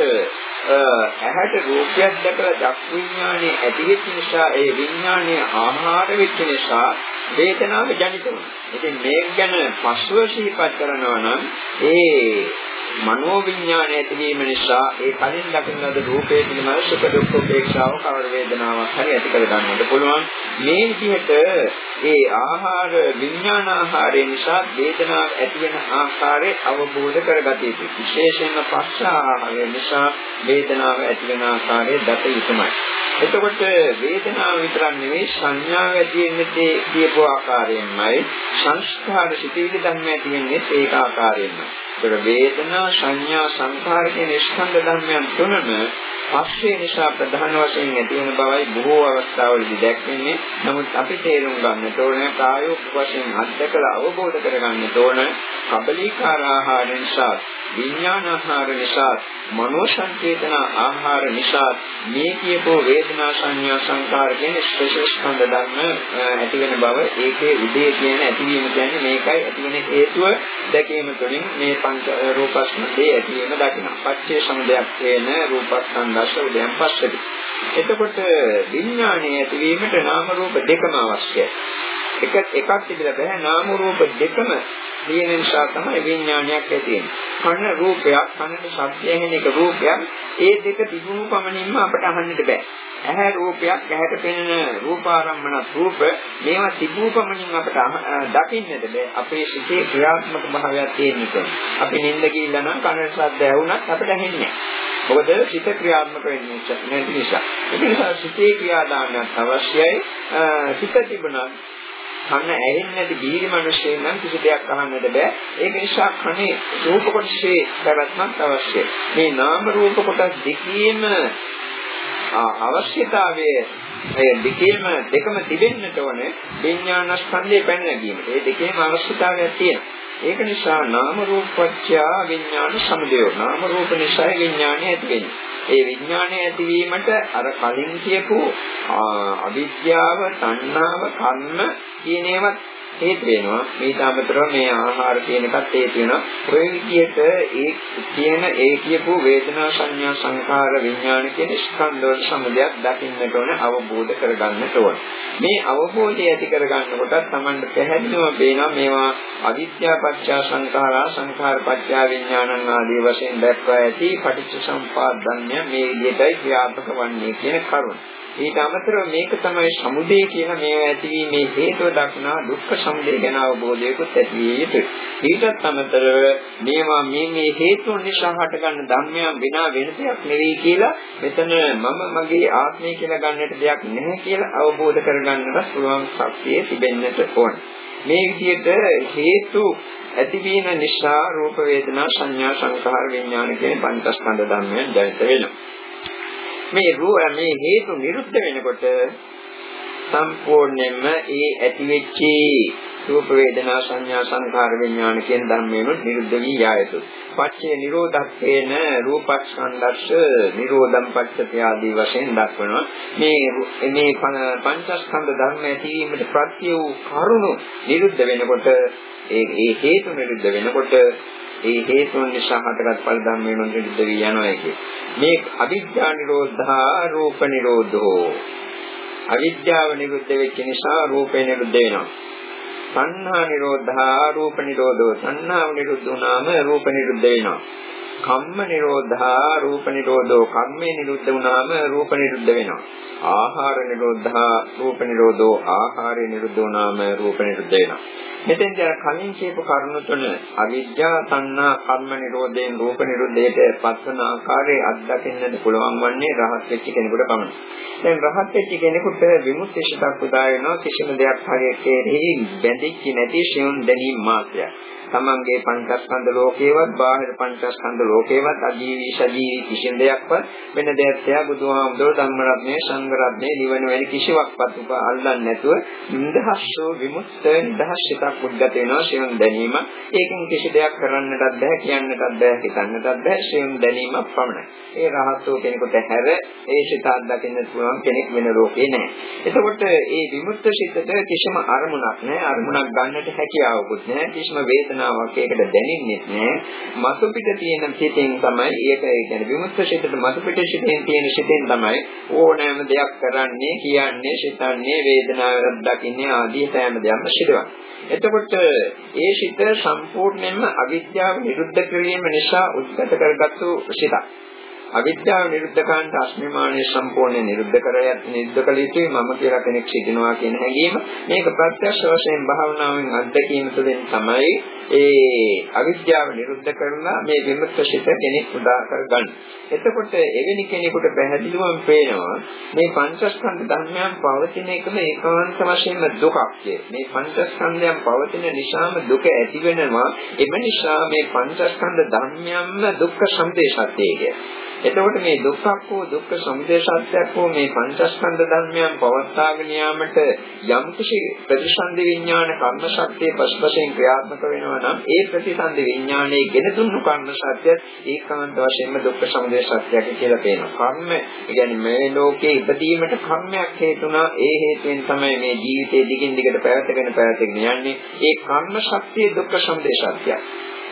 ඇහැට රූපයක් දැකලා චක්කු විඥානේ ඇති වෙච්ච නිසා ඒ විඥානේ ආහාර වෙච්ච නිසා වේදනාව ජනිත වෙනවා. ඉතින් මේක ගැන පස්ව සිහිපත් කරනවා නම් ඒ මනෝ විඥානය ඇතිවීම නිසා ඒ කලින් දකින ලද රූපයේ පිළිබඳ සුඛ දුක්ඛ උපේක්ෂාව කවර වේදනාවක් හරි ඇති කර ගන්නට පුළුවන්. මේ විදිහට ඒ ආහාර විඥාන ආහාරය නිසා වේදනාවක් ඇති වෙන ආකාරය අවබෝධ කරගත යුතුයි. විශේෂයෙන්ම පස්ස ආහාරය නිසා වේදනාව ඇති වෙන ආකාරය දත යුතුමයි. එතකොට වේදනාව විතරක් නෙවෙයි සංඥාව ඇති වෙන්නේ කියපු ආකාරයෙන්මයි. සංස්කාර සිටිවිලි ධර්ම ඇති වෙන්නේ ඒක ආකාරයෙන්මයි. ඒතර වේදනා සංඥා සංඛාර කියන ස්කන්ධ ධර්මයන් තුනම පස්සේ නිසා ප්‍රධාන වශයෙන් ඇති වෙන බවයි බොහෝ අවස්ථාවලදී දැක්වෙන්නේ. නමුත් අපි තේරුම් ගන්නට ඕන ප්‍රායෝගික වශයෙන් අත්දකලා අවබෝධ කරගන්නට ඕන කබලීකාර ආහාර නිසා විඥාන ආහාර නිසා මනෝ සංකේතන ආහාර නිසා මේ කියපෝ වේදනා සංඥා සංකාර කියන ස්පෙෂල් ස්කන්ධ ධර්ම ඇති වෙන බව ඒකේ උදේ කියන ඇතිවීම කියන්නේ මේකයි ඇති වෙන හේතුව දැකීම තුළින් මේ පංච රූපස්කන්ධයේ ඇතිවීම දකිනවා. පච්චේ සමුදයක් කියන රූපස්කන්ධස්ස උදයන් පස්සට. එතකොට විඥානයේ ඇතිවීමට නාම රූප දෙකම අවශ්‍යයි. එක එකක් තිබිලා බෑ නාම රූප දෙකම තියෙන නිසා තමයි විඥානයක් ඇති වෙන්නේ. කන රූපයක්, කනට ශබ්දය ඇහෙන එක රූපයක්. ඒ දෙක තිබුණු පමණින්ම අපට අහන්නට බෑ. ඇහැ රූපයක්, ඇහැට පෙනෙන රූපාරම්මන රූප මේවා තිබුණු පමණින් අපට දකින්නට බෑ. අපේ සිතේ ක්‍රියාත්මක භාවයක් තියෙන අපි නිින්ද ගිහිල්ලා නම් කනට ශබ්ද ඇහුණත් අපිට ඇහෙන්නේ මොකද සිත ක්‍රියාත්මක වෙන්නේ නැති නිසා. ඒ නිසා සිතේ ක්‍රියාදානයක් අවශ්‍යයි. සිත තිබුණා කන ඇහෙන්නේ නැති බීරි මිනිස්සෙන් නම් කිසි දෙයක් අහන්නට බෑ. ඒක නිසා කනේ රූප කොටසේ පැවැත්මක් අවශ්‍යයි. මේ නාම රූප කොටස් දෙකේම අවශ්‍යතාවයේ ඒ දෙකේම දෙකම තිබෙන්නට ඕනේ විඥානස්කන්ධය පැන නැගීමට. ඒ දෙකේම අවශ්‍යතාවයක් තියෙනවා. ඒක නිසා නාම රූපච්ඡ විඥාන සමුදය. නාම රූප නිසා විඥානය ඇති වෙන්නේ. ඒ විඥානය ඇතිවීමට අර කලින් කියපු අවිද්‍යාව, තණ්හාව, කර්ම කියන ඒවා හේතු වෙනවා. මේට අමතරව මේ ආහාර කියන එකත් හේතු වෙනවා. ඔය විදිහට ඒ කියන ඒ කියපු වේදනා සංඥා සංඛාර විඥාන කියන ස්කන්ධ වල සමුදයක් දකින්නට ඕන අවබෝධ කරගන්නට ඕන. මේ අවබෝධය ඇති කරගන්නකොට Tamanට පැහැදිලිව පේනවා මේවා අවිද්‍යා පත්‍ය සංඛාරා සංඛාර පත්‍ය විඥානං ආදී වශයෙන් දැක්වා ඇති පටිච්ච සම්පාද ධර්මය මේ විදිහටයි ක්‍රියාත්මක වන්නේ කියන කරුණ. ඊට අමතරව මේක තමයි සමුදය කියන මේ ඇතිවීමේ හේතුව දක්නා දුක්ඛ සමුදය ගැන අවබෝධයකුත් ඇති විය යුතුයි. ඊටත් අමතරව මේවා මේ මේ හේතුන් නිසා හටගන්න ධර්මයන් විනා වෙන දෙයක් නෙවෙයි කියලා මෙතන මම මගේ ආත්මය කියලා ගන්නට දෙයක් නැහැ කියලා අවබෝධ කරගන්නට පුළුවන් ශක්තිය තිබෙන්නට ඕන. මේ විදිහට හේතු ඇතිවීම නිසා රූප වේදනා සංඥා සංඛාර විඥාන කියන පංචස්කන්ධ ධර්මයන් ජනිත වෙනවා. මේ රූප මේ හේතු නිරුද්ධ වෙනකොට සම්පූර්ණයෙන්ම ඒ ඇතිවෙච්ච රූප වේදනා සංඥා සංකාර විඥාන කියන ධර්මයෙන් නිරුද්ධ වී යායතු. පච්චේ නිරෝධත්තේන රූපස්කන්ධස්ස නිරෝධම් පච්චති ආදී වශයෙන් දක්වනවා. මේ මේ පංචස්කන්ධ ධර්ම ඇතිවීමට ප්‍රත්‍ය වූ කරුණු නිරුද්ධ වෙනකොට ඒ ඒ හේතු නිරුද්ධ වෙනකොට ඒ හේතුන් නිසා හටගත් ඵල ධම්මේන නිරුද්ධ වී යනවා කියේ. මේ අවිද්‍යා නිරෝධා රූප නිරෝධෝ. අවිද්‍යාව නිරුද්ධ වෙච්ච නිසා රූපේ නිරුද්ධ වෙනවා. සංහා නිරෝධා රූප නිරෝධෝ. සංහාව නිරුද්ධ වුණාම රූප නිරුද්ධ වෙනවා. කම්ම නිරෝධා රූප නිරෝධෝ. කම්මේ නිරුද්ධ වුණාම රූප නිරුද්ධ වෙනවා. ආහාර නිරෝධා රූප නිරෝධෝ ආහාරය නිරුද්ධෝ නාම රූප නිරුද්ධ වෙනවා. මෙතෙන්ද කලින් කියපු කරුණු තුන අවිද්‍යා සංනා කර්ම නිරෝධයෙන් රූප නිරෝධයට පත්වන ආකාරයේ අත්දකින්නට පුළුවන් වන්නේ රහත් වෙච්ච කෙනෙකුට පමණයි. දැන් රහත් වෙච්ච කෙනෙකුට විමුක්ති ශිතක් උදා වෙනවා කිසිම දෙයක් හරියට බැඳිච්ච නැති ශියුම් දැනීම මාත්‍රයක්. තමන්ගේ පංචස්කන්ධ ලෝකේවත් බාහිර පංචස්කන්ධ ලෝකේවත් අජීවී සජීවී කිසිම දෙයක්වත් වෙන දෙයක් තියා බුදුහාමුදුරුවෝ ධම්මරත්නයේ සංඝරත්නයේ නිවන වැනි කිසිවක්වත් උප අල්ලන්නේ නැතුව නිදහස්ව විමුක්ත නිදහස් සිතක් උද්ගත වෙනවා සියුම් දැනීම. ඒකෙන් කිසි දෙයක් කරන්නටත් බෑ කියන්නටත් බෑ හිතන්නටත් බෑ සියුම් දැනීමක් පමණයි. ඒ රහතෝ කෙනෙකුට හැර ඒ සිත අත්දකින්න පුළුවන් කෙනෙක් වෙන ලෝකේ නැහැ. එතකොට මේ විමුක්ත සිතට කිසිම අරමුණක් නැහැ. අරමුණක් ගන්නට හැකියාවකුත් නැහැ. කිසිම වේදනාවක් වේදනාවක් ඒකට දැනෙන්නේ නැහැ. මතු පිට තියෙන සිතෙන් තමයි ඒක ඒ කියන්නේ විමුක්ත සිතට මතු පිට සිතෙන් තියෙන සිතෙන් තමයි ඕනෑම දෙයක් කරන්නේ, කියන්නේ, සිතන්නේ, වේදනාවක් දකින්නේ ආදී සෑම දෙයක්ම සිදුවන්නේ. එතකොට ඒ සිත සම්පූර්ණයෙන්ම අවිද්‍යාව නිරුද්ධ කිරීම නිසා උද්ගත කරගත්තු සිතක්. අවිද්‍යාව නිරුද්ධ කරන්න අස්මිමානය සම්පූර්ණ නිරුද්ධ කරයත් නිරුද්ධ කළ යුතුයි මම කියලා කෙනෙක් සිටිනවා කියන හැඟීම මේක ප්‍රත්‍යක්ෂ වශයෙන් භාවනාවෙන් අත්දැකීම තුළින් තමයි ඒ අවිද්‍යාව නිරුද්ධ කරලා මේ විමුක්ත සිත කෙනෙක් උදා කරගන්න. එතකොට එවැනි කෙනෙකුට පැහැදිලිවම පේනවා මේ පංචස්කන්ධ ධර්මයන් පවතින එකම ඒකාන්ත වශයෙන්ම දුකක් මේ පංචස්කන්ධයන් පවතින නිසාම දුක ඇති වෙනවා. එම නිසා මේ පංචස්කන්ධ ධර්මයන්ම දුක්ඛ සම්දේශත්‍යය එතකොට මේ දුක්ඛක් හෝ දුක්ඛ සමුදය සත්‍යයක් හෝ මේ පංචස්කන්ධ ධර්මයන් පවත්වාගෙන යාමට යම් කිසි ප්‍රතිසන්දි විඥාන කර්ම ශක්තිය පස්පසෙන් ක්‍රියාත්මක වෙනවා නම් ඒ ප්‍රතිසන්දි විඥානයේ ගෙන දුන්නු කර්ම සත්‍ය ඒකාන්ත වශයෙන්ම දුක්ඛ සමුදය සත්‍යයක් කියලා පේනවා. කර්ම කියන්නේ මේ ලෝකේ ඉපදීමට කර්මයක් හේතුණා ඒ හේතුවෙන් තමයි මේ ජීවිතේ දිගින් දිගට පැවැත්ගෙන පැවැත්ගෙන යන්නේ. ඒ කර්ම ශක්තිය දුක්ඛ සමුදය සත්‍යයක්.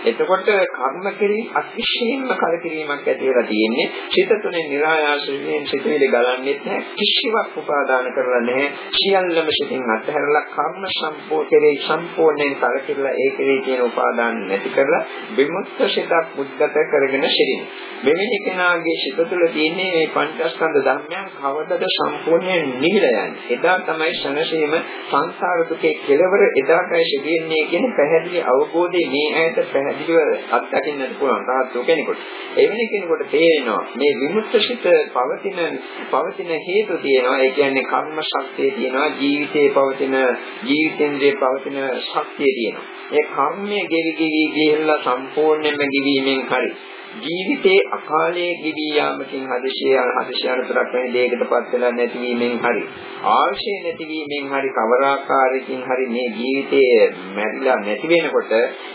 එතකොට කර්ම කිරීම අතිශයින්ම කලකිරීමක් ඇති වෙලා තියෙන්නේ. චිත තුනේ નિરાයාසයෙන් සිතුවිලි ගලන්නේත් නැහැ. කිසිවක් උපාදාන කරලා නැහැ. සියල්ලම සිතින් අත්හැරලා කර්ම සම්පූර්ණේ සම්පූර්ණයෙන් කලකිරලා ඒකේ තියෙන උපාදාන නැති කරලා විමුක්ත සිතක් උද්ගත කරගෙන සිටිනවා. මෙවැනි කෙනාගේ සිත තුළ තියෙන්නේ මේ පංචස්කන්ධ ධර්මයන් කවදද සම්පූර්ණයෙන් නිහිලා යන්නේ. එදා තමයි ශනසීම සංසාර දුකේ කෙලවර එදාටයි සිදුවෙන්නේ කියන පැහැදිලි අවබෝධය මේ ඇයට පැහැදිලි පැහැදිලිව අත්දකින්නට පුළුවන් රහත් කෙනෙකුට. එවැනි කෙනෙකුට තේරෙනවා මේ විමුක්ත සිත පවතින පවතින හේතු තියෙනවා. ඒ කියන්නේ කර්ම ශක්තිය තියෙනවා. ජීවිතයේ පවතින ජීවිතෙන්දී පවතින ශක්තිය තියෙනවා. ඒ කර්මය ගෙවි ගෙවි ගිහිල්ලා සම්පූර්ණයෙන්ම ගෙවීමෙන් හරි ජීවිතේ අකාලයේ ගිවි යාමකින් හදිසිය හදිසිය අනතුරක් වෙන දෙයකටපත් වෙලා නැතිවීමෙන් හරි ආශය නැතිවීමෙන් හරි කවර ආකාරයකින් හරි මේ ජීවිතයේ මැරිලා නැති වෙනකොට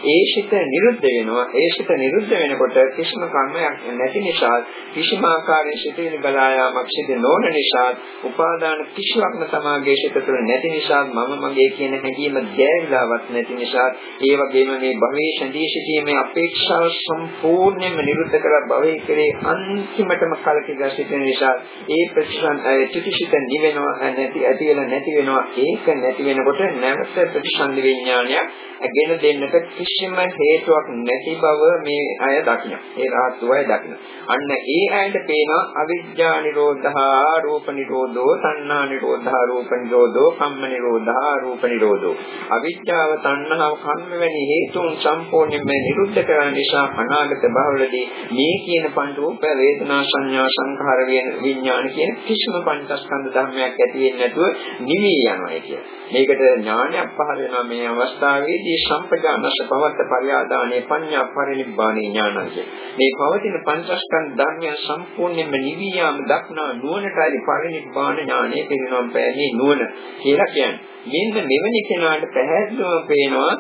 ඒ ශිත නිරුද්ධ වෙනවා ඒ ශිත නිරුද්ධ වෙනකොට කිසිම කර්මයක් නැති නිසා කිසිම ආකාරයේ ශිතේ බලා යාමක් සිදු නොවන නිසා උපාදාන කිසිවක්ම සමාගයේ ශිත තුළ නැති නිසා මම මගේ කියන හැඟීම දැරිලාවත් නැති නිසා ඒ වගේම මේ භවයේ සැදී සිටීමේ අපේක්ෂාව සම්පූර්ණයෙන්ම නිරුද්ධ කරලා භවයේ කෙරේ අන්තිමටම කලකිරලා සිටින නිසා ඒ ප්‍රතිසන් ත්‍රිතිසිත නිවෙනවා නැති ඇති වෙලා නැති වෙනවා ඒක නැති වෙනකොට නැවත ප්‍රතිසන්දි විඥානයක් ගෙන දෙන්නට කිසිම හේතුවක් නැති බව මේ අය දකින්න. ඒ රහත්වය දකින්න. අන්න ඒ අයට පේනවා අවිජ්ජා නිරෝධා රූප නිරෝධෝ තණ්හා නිරෝධා රූප නිරෝධෝ කම්ම නිරෝධා රූප නිරෝධෝ. අවිජ්ජාව තණ්හාව කම්ම වැනි හේතුන් සම්පූර්ණයෙන්ම නිරුද්ධ කරන නිසා අනාගත භවවලදී මේ කියන පංච රූප වේදනා සංඥා සංඛාර විඥාන කියන කිසිම පංචස්කන්ධ ධර්මයක් ඇති වෙන්නේ නැතුව නිවි යනවා කියන්නේ. මේකට ඥානයක් පහළ වෙනවා මේ අවස්ථාවේදී ඒ සම්පජානස පවත්ත පරියාදානේ පඤ්ඤා පරිනිබ්බානේ ඥානංශය. මේ පවතින පංචස්කන්ධ ධර්මයන් සම්පූර්ණයෙන්ම නිවි යාම දක්නා නුවණටයි පරිනිබ්බාන ඥානය පිරිනොම් පෑමේ නුවණ කියලා කියන්නේ. මෙන්න මෙවැනි කෙනාට පැහැදිලිවම පේනවා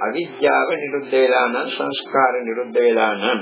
අවිද්‍යාව නිරුද්ධ වෙලා නම් සංස්කාර නිරුද්ධ වෙලා නම්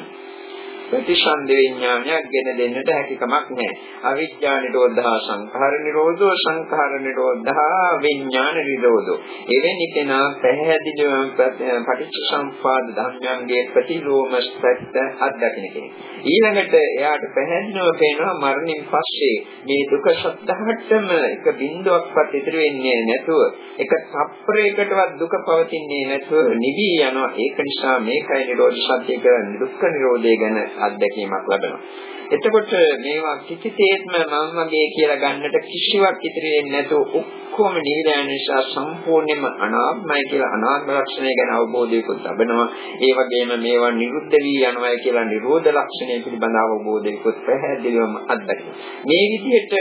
ප්‍රතිසන්දි විඥානයක් ගෙන දෙන්නට හැකියාවක් නැහැ. අවිඥා නිරෝධා සංඛාර නිරෝධෝ සංඛාර නිරෝධා විඥාන නිරෝධෝ. එවැනි කෙනා පැහැදිලිවම පටිච්චසමුපාද ධර්මයන්ගේ ප්‍රතිලෝම පැත්ත අත්දකින්න කෙනෙක්. ඊළඟට එයාට පැහැදිලිව පේනවා මරණින් පස්සේ මේ දුක සත්‍යහටම එක බිඳුවක්වත් ඉතිරි වෙන්නේ නැතුව එක සප්‍රයකටවත් දුක පවතින්නේ නැතුව නිවි යනවා. ඒක නිසා මේකයි නිරෝධ සත්‍ය කරන්නේ දුක්ඛ නිරෝධය ගැන අත්දැකීමක් ලැබෙනවා. එතකොට මේවා කිසිසේත්ම මම මගේ කියලා ගන්නට කිසිවක් ඉතිරි වෙන්නේ නැතුව ඔක්කොම නිවිලා නිසා සම්පූර්ණයෙන්ම අනාත්මයි කියලා අනාත්ම ලක්ෂණය ගැන අවබෝධයකුත් ලැබෙනවා. ඒ වගේම මේවා නිරුද්ධ වී යනවා කියලා නිරෝධ ලක්ෂණය පිළිබඳ අවබෝධයකුත් පැහැදිලිවම අත්දකිනවා. මේ විදිහට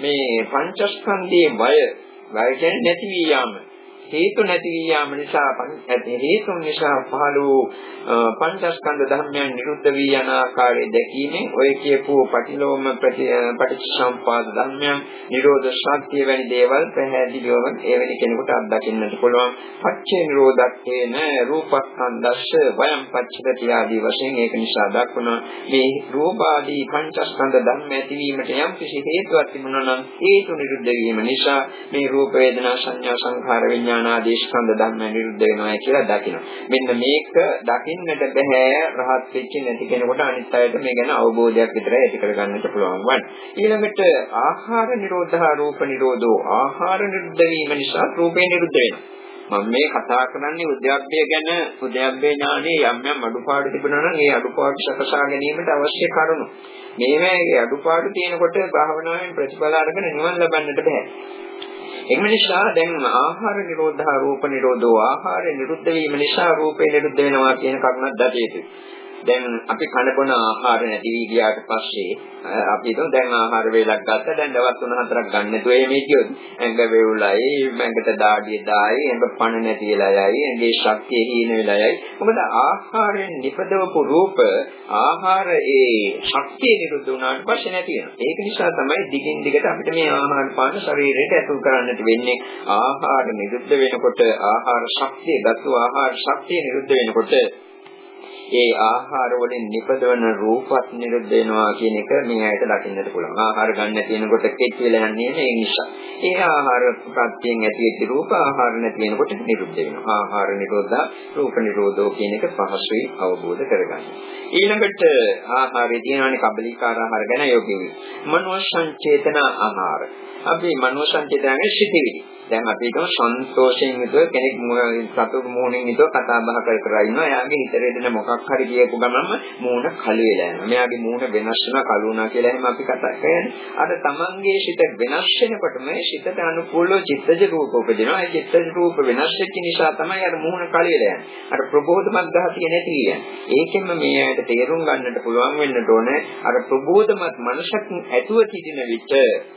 මේ පංචස්කන්ධයේ වය වය කියන්නේ නැති වී යාම හේතු නැති වී යාම නිසා හේතුන් නිසා පහළ වූ පංචස්කන්ධ ධර්මයන් නිරුද්ධ වී යන ආකාරය දැකීමෙන් ඔය කියපු පටිලෝම පටිච්චසම්පාද ධර්මයන් නිරෝධ ශක්තිය වැනි දේවල් පැහැදිලිවම එවැනි කෙනෙකුට අත්දකින්නට පුළුවන්. පච්චේ නිරෝධක්කේන රූපස්කන්ධස්ස වයම් පච්චති ආදී වශයෙන් ඒක නිසා දක්වන මේ රූපාදී පංචස්කන්ධ ධර්ම ඇතිවීමට යම් කිසි හේතුවක් තිබුණා නම් හේතු නිරුද්ධ වීම නිසා මේ රූප වේදනා සංඥා සංඛාර විඥාන විඥානාදී ස්කන්ධ ධර්ම නිරුද්ධ වෙනවා කියලා දකිනවා. මෙන්න මේක දකින්නට බෑ රහත් වෙච්ච නැති කෙනෙකුට අනිත් අයට මේ ගැන අවබෝධයක් විතරයි ඇති කරගන්නට පුළුවන් වන්නේ. ඊළඟට ආහාර නිරෝධා රූප නිරෝධෝ ආහාර නිරුද්ධ වීම නිසා රූපේ නිරුද්ධ වෙනවා. මම මේ කතා කරන්නේ උද්‍යප්පය ගැන උද්‍යප්පේ ඥානයේ යම් යම් අඩුපාඩු තිබුණා නම් ඒ අඩුපාඩු සකසා ගැනීමට අවශ්‍ය කරුණු. මේවාගේ අඩුපාඩු තියෙනකොට භාවනාවෙන් ප්‍රතිඵල අරගෙන නිවන් ලබන්නට බෑ. එම නිසා දැන් ආහාර නිරෝධා රූප නිරෝධෝ ආහාර නිරුද්ධ වීම නිසා රූපේ නිරුද්ධ වෙනවා කියන කරුණක් දතේ යුතුයි. දැන් අපි කන බොන ආහාර නැති වී ගියාට පස්සේ අපි හිතමු දැන් ආහාර වේලක් ගත්තා දැන් දවස් 3-4ක් ගන්න නැතුව එමේ කියොත් ඇඟ වේවුලයි මඟට දාඩිය දායි ඇඟ පණ නැති වෙලා යයි ඇඟේ ශක්තිය හීන වෙලා යයි. මොකද ආහාරයෙන් නිපදවපු රූප ආහාර ඒ ශක්තිය නිරුද්ධ වුණාට පස්සේ නැති වෙනවා. ඒක නිසා තමයි දිගින් දිගට අපිට මේ ආහාර පාන ශරීරයට ඇතුල් කරන්නට වෙන්නේ. ආහාර නිරුද්ධ වෙනකොට ආහාර ශක්තිය ගත්තු ආහාර ශක්තිය නිරුද්ධ වෙනකොට ඒ ආහාර වලින් නිපදවන රූපත් නිරුද්ධ වෙනවා කියන එක මේ ඇයිට දකින්නට පුළුවන්. ආහාර ගන්න තියෙනකොට කෙටි වෙලා යන්නේ ඒ නිසා. ඒ ආහාර ප්‍රත්‍යයෙන් ඇතිවෙච්ච රූප ආහාර නැති වෙනකොට නිරුද්ධ වෙනවා. ආහාර නිරෝධා රූප නිරෝධෝ කියන එක පහසුයි අවබෝධ කරගන්න. ඊළඟට ආහාරයේ තියෙනවානේ කබලිකාර ආහාර ගැන යෝගී. මනෝ සංචේතන ආහාර. අපි මනෝ සංචේතනයේ සිටිවිලි. දැන් අපි හිතමු සන්තෝෂයෙන් යුතුව කෙනෙක් සතුටු මොහොනින් යුතුව කතා බහ කර කර ඉන්නවා. එයාගේ හිතේ දෙන මොකක් හරි කියපු ගමන්ම මූණ කළු වෙලා යනවා. මෙයාගේ මූණ වෙනස් වෙනවා කළු වුණා කියලා එහෙම අපි කතා කරන්නේ. අර තමන්ගේ සිත වෙනස් වෙනකොටම සිතට අනුකූලව චිත්තජ රූප උපදිනවා. ඒ චිත්තජ රූප වෙනස් වෙච්ච නිසා තමයි අර මූණ කළු වෙලා යන්නේ. අර ප්‍රබෝධමත් ගහතිය නැති කියන්නේ. ඒකෙන්ම මේ ඇයට තේරුම් ගන්නට පුළුවන් වෙන්නට ඕනේ අර ප්‍රබෝධමත් මනසක් ඇතුව සිටින විට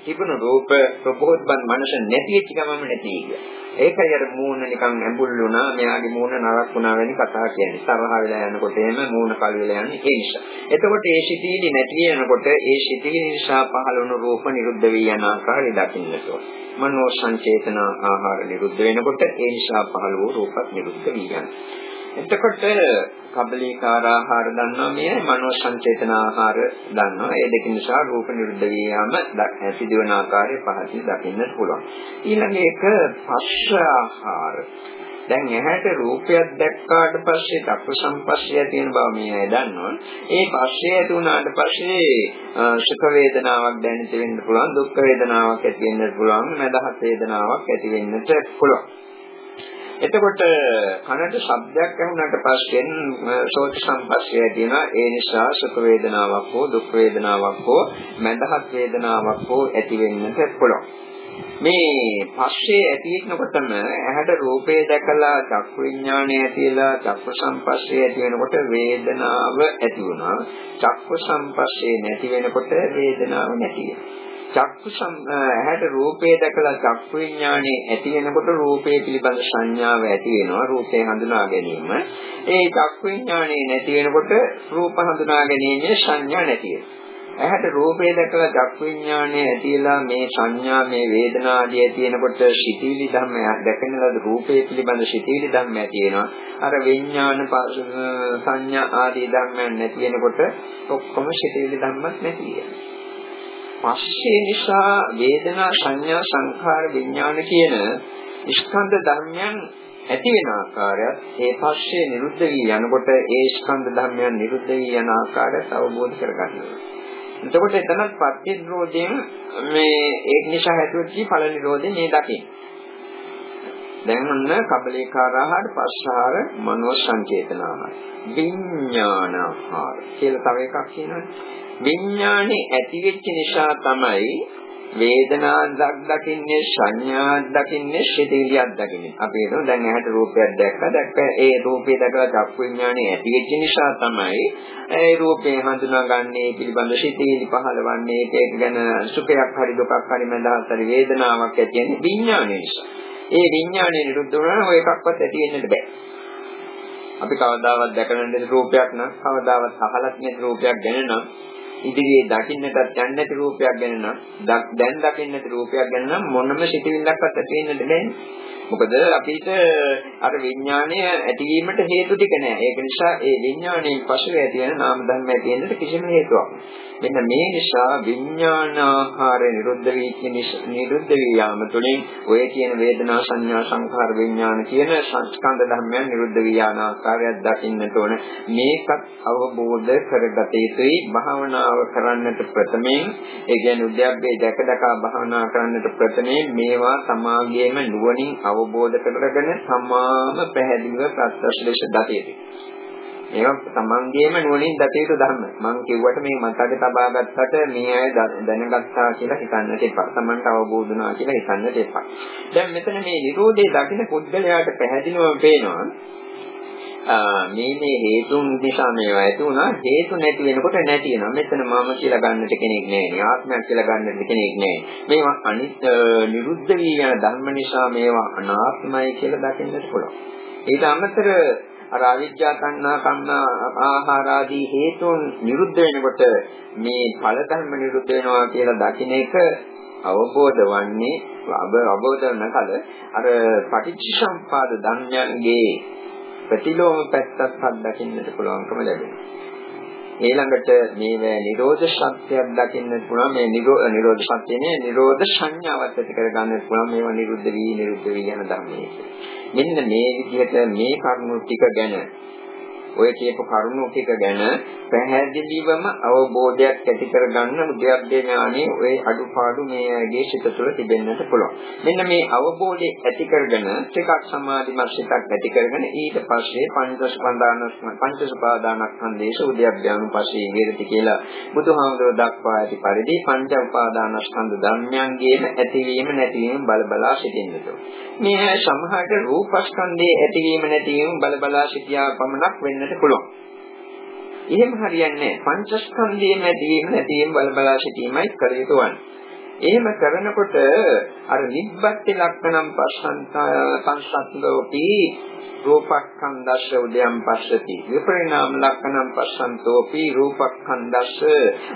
තිබුණු රූප ප්‍රබෝධමත් මනස නැති වෙච්ච ගමන්ම නැති කියලා. ඒකයි අර මූණ නිකන් ඇඹුල් වුණා, මෙයාගේ මූණ නරක් වුණා වැනි කතා කියන්නේ. තරහ වෙලා යනකොට එහෙම මූණ කල් වෙලා යන්නේ ඒ නිසා. එතකොට ඒ සිටිවිලි නැති වෙනකොට ඒ සිටිවිලි නිසා පහළ වුණු රූප නිරුද්ධ වී යන ආකාරය දකින්නට ඕන. මනෝ සංචේතන ආහාර නිරුද්ධ වෙනකොට ඒ නිසා පහළ වූ රූපත් නිරුද්ධ වී යනවා. එතකොට කබලීකාර ආහාර දන්නවා මේ මනෝ සංචේතන ආහාර දන්නවා ඒ දෙක නිසා රූප නිරුද්ධ වී යාම සිදුවන ආකාරය පහතින් දකින්නට පුළුවන් ඊළඟ එක පස්ස ආහාර දැන් ඇහැට රූපයක් දැක්කාට පස්සේ චක්ක සංපස්සය තියෙන බව මේ අය දන්නවා. ඒ පස්සේ ඇති වුණාට පස්සේ සුඛ වේදනාවක් දැනෙන්න වෙන්න පුළුවන්, දුක් වේදනාවක් ඇති වෙන්න පුළුවන්, මදහත් වේදනාවක් ඇති වෙන්නට පුළුවන්. එතකොට කනට ශබ්දයක් ඇහුණාට පස්සේ සෝත සම්පස්සය තියෙනවා ඒ නිසා සුඛ වේදනාවක් හෝ දුක් වේදනාවක් හෝ මඳහත් වේදනාවක් හෝ ඇති වෙන්නට පුළුවන්. මේ පස්සේ ඇති වෙනකොටම ඇහැට රූපේ දැකලා චක්කු විඥානය ඇතිලා චක්කු සංපස්සේ ඇති වෙනකොට වේදනාව ඇති වුණා. චක්කු සංපස්සේ නැති වෙනකොට වේදනාව නැති වෙනවා. චක්කු ඇහැට රූපේ දැකලා චක්කු විඥානේ ඇති වෙනකොට රූපේ පිළිබඳ සංඥාව ඇති වෙනවා රූපේ හඳුනා ගැනීම. ඒ චක්කු විඥානේ නැති වෙනකොට රූප හඳුනා ගැනීමේ සංඥා නැති ඇහැට රූපේ දැකලා චක්කු විඥානේ ඇතිලා මේ සංඥා මේ වේදනා ආදී ඇති වෙනකොට සිතිවිලි ධර්ම දැකන ලද රූපේ පිළිබඳ සිතිවිලි ධර්ම ඇති වෙනවා. අර විඥාන සංඥා ආදී ධර්මයන් නැති වෙනකොට ඔක්කොම සිතිවිලි ධර්මත් නැති වෙනවා. පස්සේ නිසා වේදනා සංඥා සංඛාර විඥාන කියන ස්කන්ධ ධර්මයන් ඇති වෙන ආකාරයත් ඒ පස්සේ නිරුද්ධ වී යනකොට ඒ ස්කන්ධ ධර්මයන් නිරුද්ධ වී යන ආකාරය අවබෝධ කරගන්නවා. එතකොට එතනත් ප්‍රතිනිරෝධයෙන් මේ ඒක නිසා හැදුවෙච්ච ඵල නිරෝධය මේ දකින්න. දැන් ඔන්න කබලේකාර ආහාර, පස්සාහාර, මනෝ සංචේතන ආහාර. විඥාන ආහාර කියලා තව එකක් කියනවනේ. විඥානේ ඇති වෙච්ච නිසා තමයි වේදනාවක් දකින්නේ සංඥාවක් දකින්නේ සිතිවිලියක් දකින්නේ. අපි හිතමු දැන් ඇහැට රූපයක් දැක්කා. දැක්ක ඒ රූපේ දැකලා චක්කු විඥානේ ඇති වෙච්ච නිසා තමයි ඒ රූපේ හඳුනාගන්නේ පිළිබඳ සිතිවිලි පහළවන්නේ ඒක ගැන සුඛයක් හරි දුකක් හරි මඳහත් හරි වේදනාවක් ඇති වෙන්නේ විඥානේ නිසා. ඒ විඥානේ නිරුද්ධ වුණා නම් එකක්වත් ඇති වෙන්නට බෑ. අපි කවදාවත් දැකලා නැති රූපයක් නම් කවදාවත් අහලත් නැති රූපයක් ගැන නම් ඉදිරියේ දකින්නටත් යන්නේ නැති රූපයක් ගැන නම් දැන් දකින්න නැති රූපයක් ගැන නම් මොනම සිතිවිල්ලක්වත් ඇති වෙන්නට බෑනේ. මොකද අපිට අර විඥාණය ඇතිවීමට හේතු ටික නැහැ. ඒක නිසා ඒ විඥාණයෙන් පසු ඇති වෙන නාම ධර්ම ඇති වෙන්නට කිසිම හේතුවක් මෙන්න මේ නිසා විඥානාහාර නිරුද්ධ වී නිරුද්ධ වී යාම තුළින් ඔය කියන වේදනා සංඥා සංඛාර විඥාන කියන සංස්කන්ධ ධර්මයන් නිරුද්ධ වී යන ආකාරයක් දකින්නට ඕන. මේකත් අවබෝධ කරගත යුතුයි. භාවනාව කරන්නට ප්‍රථමයෙන් ඒ කියන්නේ උද්‍යප්පේ දැක දැක භාවනා කරන්නට ප්‍රථමයෙන් මේවා සමාගයේම නුවණින් අවබෝධ කරගෙන සමාම පැහැදිලිව ප්‍රත්‍යක්ෂ ලෙස දතියදී. ඒවා තමන්ගේම නුවණින් දතියුතු ධර්ම. මම කිව්වට මේ මතකේ තබා ගත්තට මේ අය දැනගත්තා කියලා හිතන්නට එපා. තමන්ට අවබෝධ වුණා කියලා හිතන්නට එපා. දැන් මෙතන මේ Nirodhe දකින්න පුද්ගලයාට පැහැදිලිවම පේනවා මේ මේ හේතුන් නිසා මේවා ඇති වුණා. හේතු නැති වෙනකොට නැති වෙනවා. මෙතන මම කියලා ගන්නට කෙනෙක් නැහැ ආත්මයක් කියලා ගන්නට කෙනෙක් නැහැ. මේවා අනිත් නිරුද්ධ වී යන ධර්ම නිසා මේවා අනාත්මයි කියලා දකින්නට පුළුවන්. ඊට අමතර අර අවිජ්ජා තණ්හා කම්ම ආහාර ආදී හේතුන් නිරුද්ධ වෙනකොට මේ ඵල ධර්ම නිරුද්ධ වෙනවා කියලා දකින්න එක අවබෝධ වන්නේ අවබෝධ වෙන කල අර පටිච්චසම්පාද ධර්මයන්ගේ ප්‍රතිලෝම පැත්තත් අත්දකින්නට පුළුවන්කම ලැබෙනවා. ඊළඟට මේ නිරෝධ සත්‍යයක් දකින්නට පුළුවන් මේ නිරෝධ සත්‍යනේ නිරෝධ සංඥාවත් ඇති කරගන්නත් පුළුවන් මේවා නිරුද්ධ වී නිරුද්ධ වී යන ධර්මයේ. මෙන්න මේ විදිහට මේ කරුණු ටික ගැන ඔය කියපු කරුණු ටික ගැන පැහැදිලිවම අවබෝධයක් ඇති කරගන්න උද්‍යප්පේ ඥානෙ ඔය අඩුපාඩු මේ ඇගේ සිත තුළ තිබෙන්නට පුළුවන්. මෙන්න මේ අවබෝධය ඇති කරගෙන ටිකක් සමාධිමත් සිතක් ඇති කරගෙන ඊට පස්සේ පංචස්කන්ධාන පංචසුපාදානස්කන්ධේශ උද්‍යප්පයන්පස්සේ විරති කියලා බුදුහාමුදුරුවෝ දක්වා ඇති පරිදි පංච උපාදානස්කන්ධ ධර්මයන්ගේම ඇතිවීම නැතිවීම බල බලා සිටින්නට. මේ සමහරට රූපස්කන්ධයේ ඇතිවීම නැතිවීම බල බලා සිටියා පමණක් වෙන්න වෙන්නට පුළුවන්. එහෙම හරියන්නේ නැහැ. පංචස්කන්ධයේම ඇතිවීම නැතිවීම බල බලා සිටීමයි කර යුතු වන්නේ. එහෙම කරනකොට අර නිබ්බත්ති ලක්ෂණම් පස්සන්තෝපි රූපක්ඛන්දස්ස උදයන් පස්සති. විපරිණාම ලක්ෂණම් පස්සන්තෝපි රූපක්ඛන්දස්ස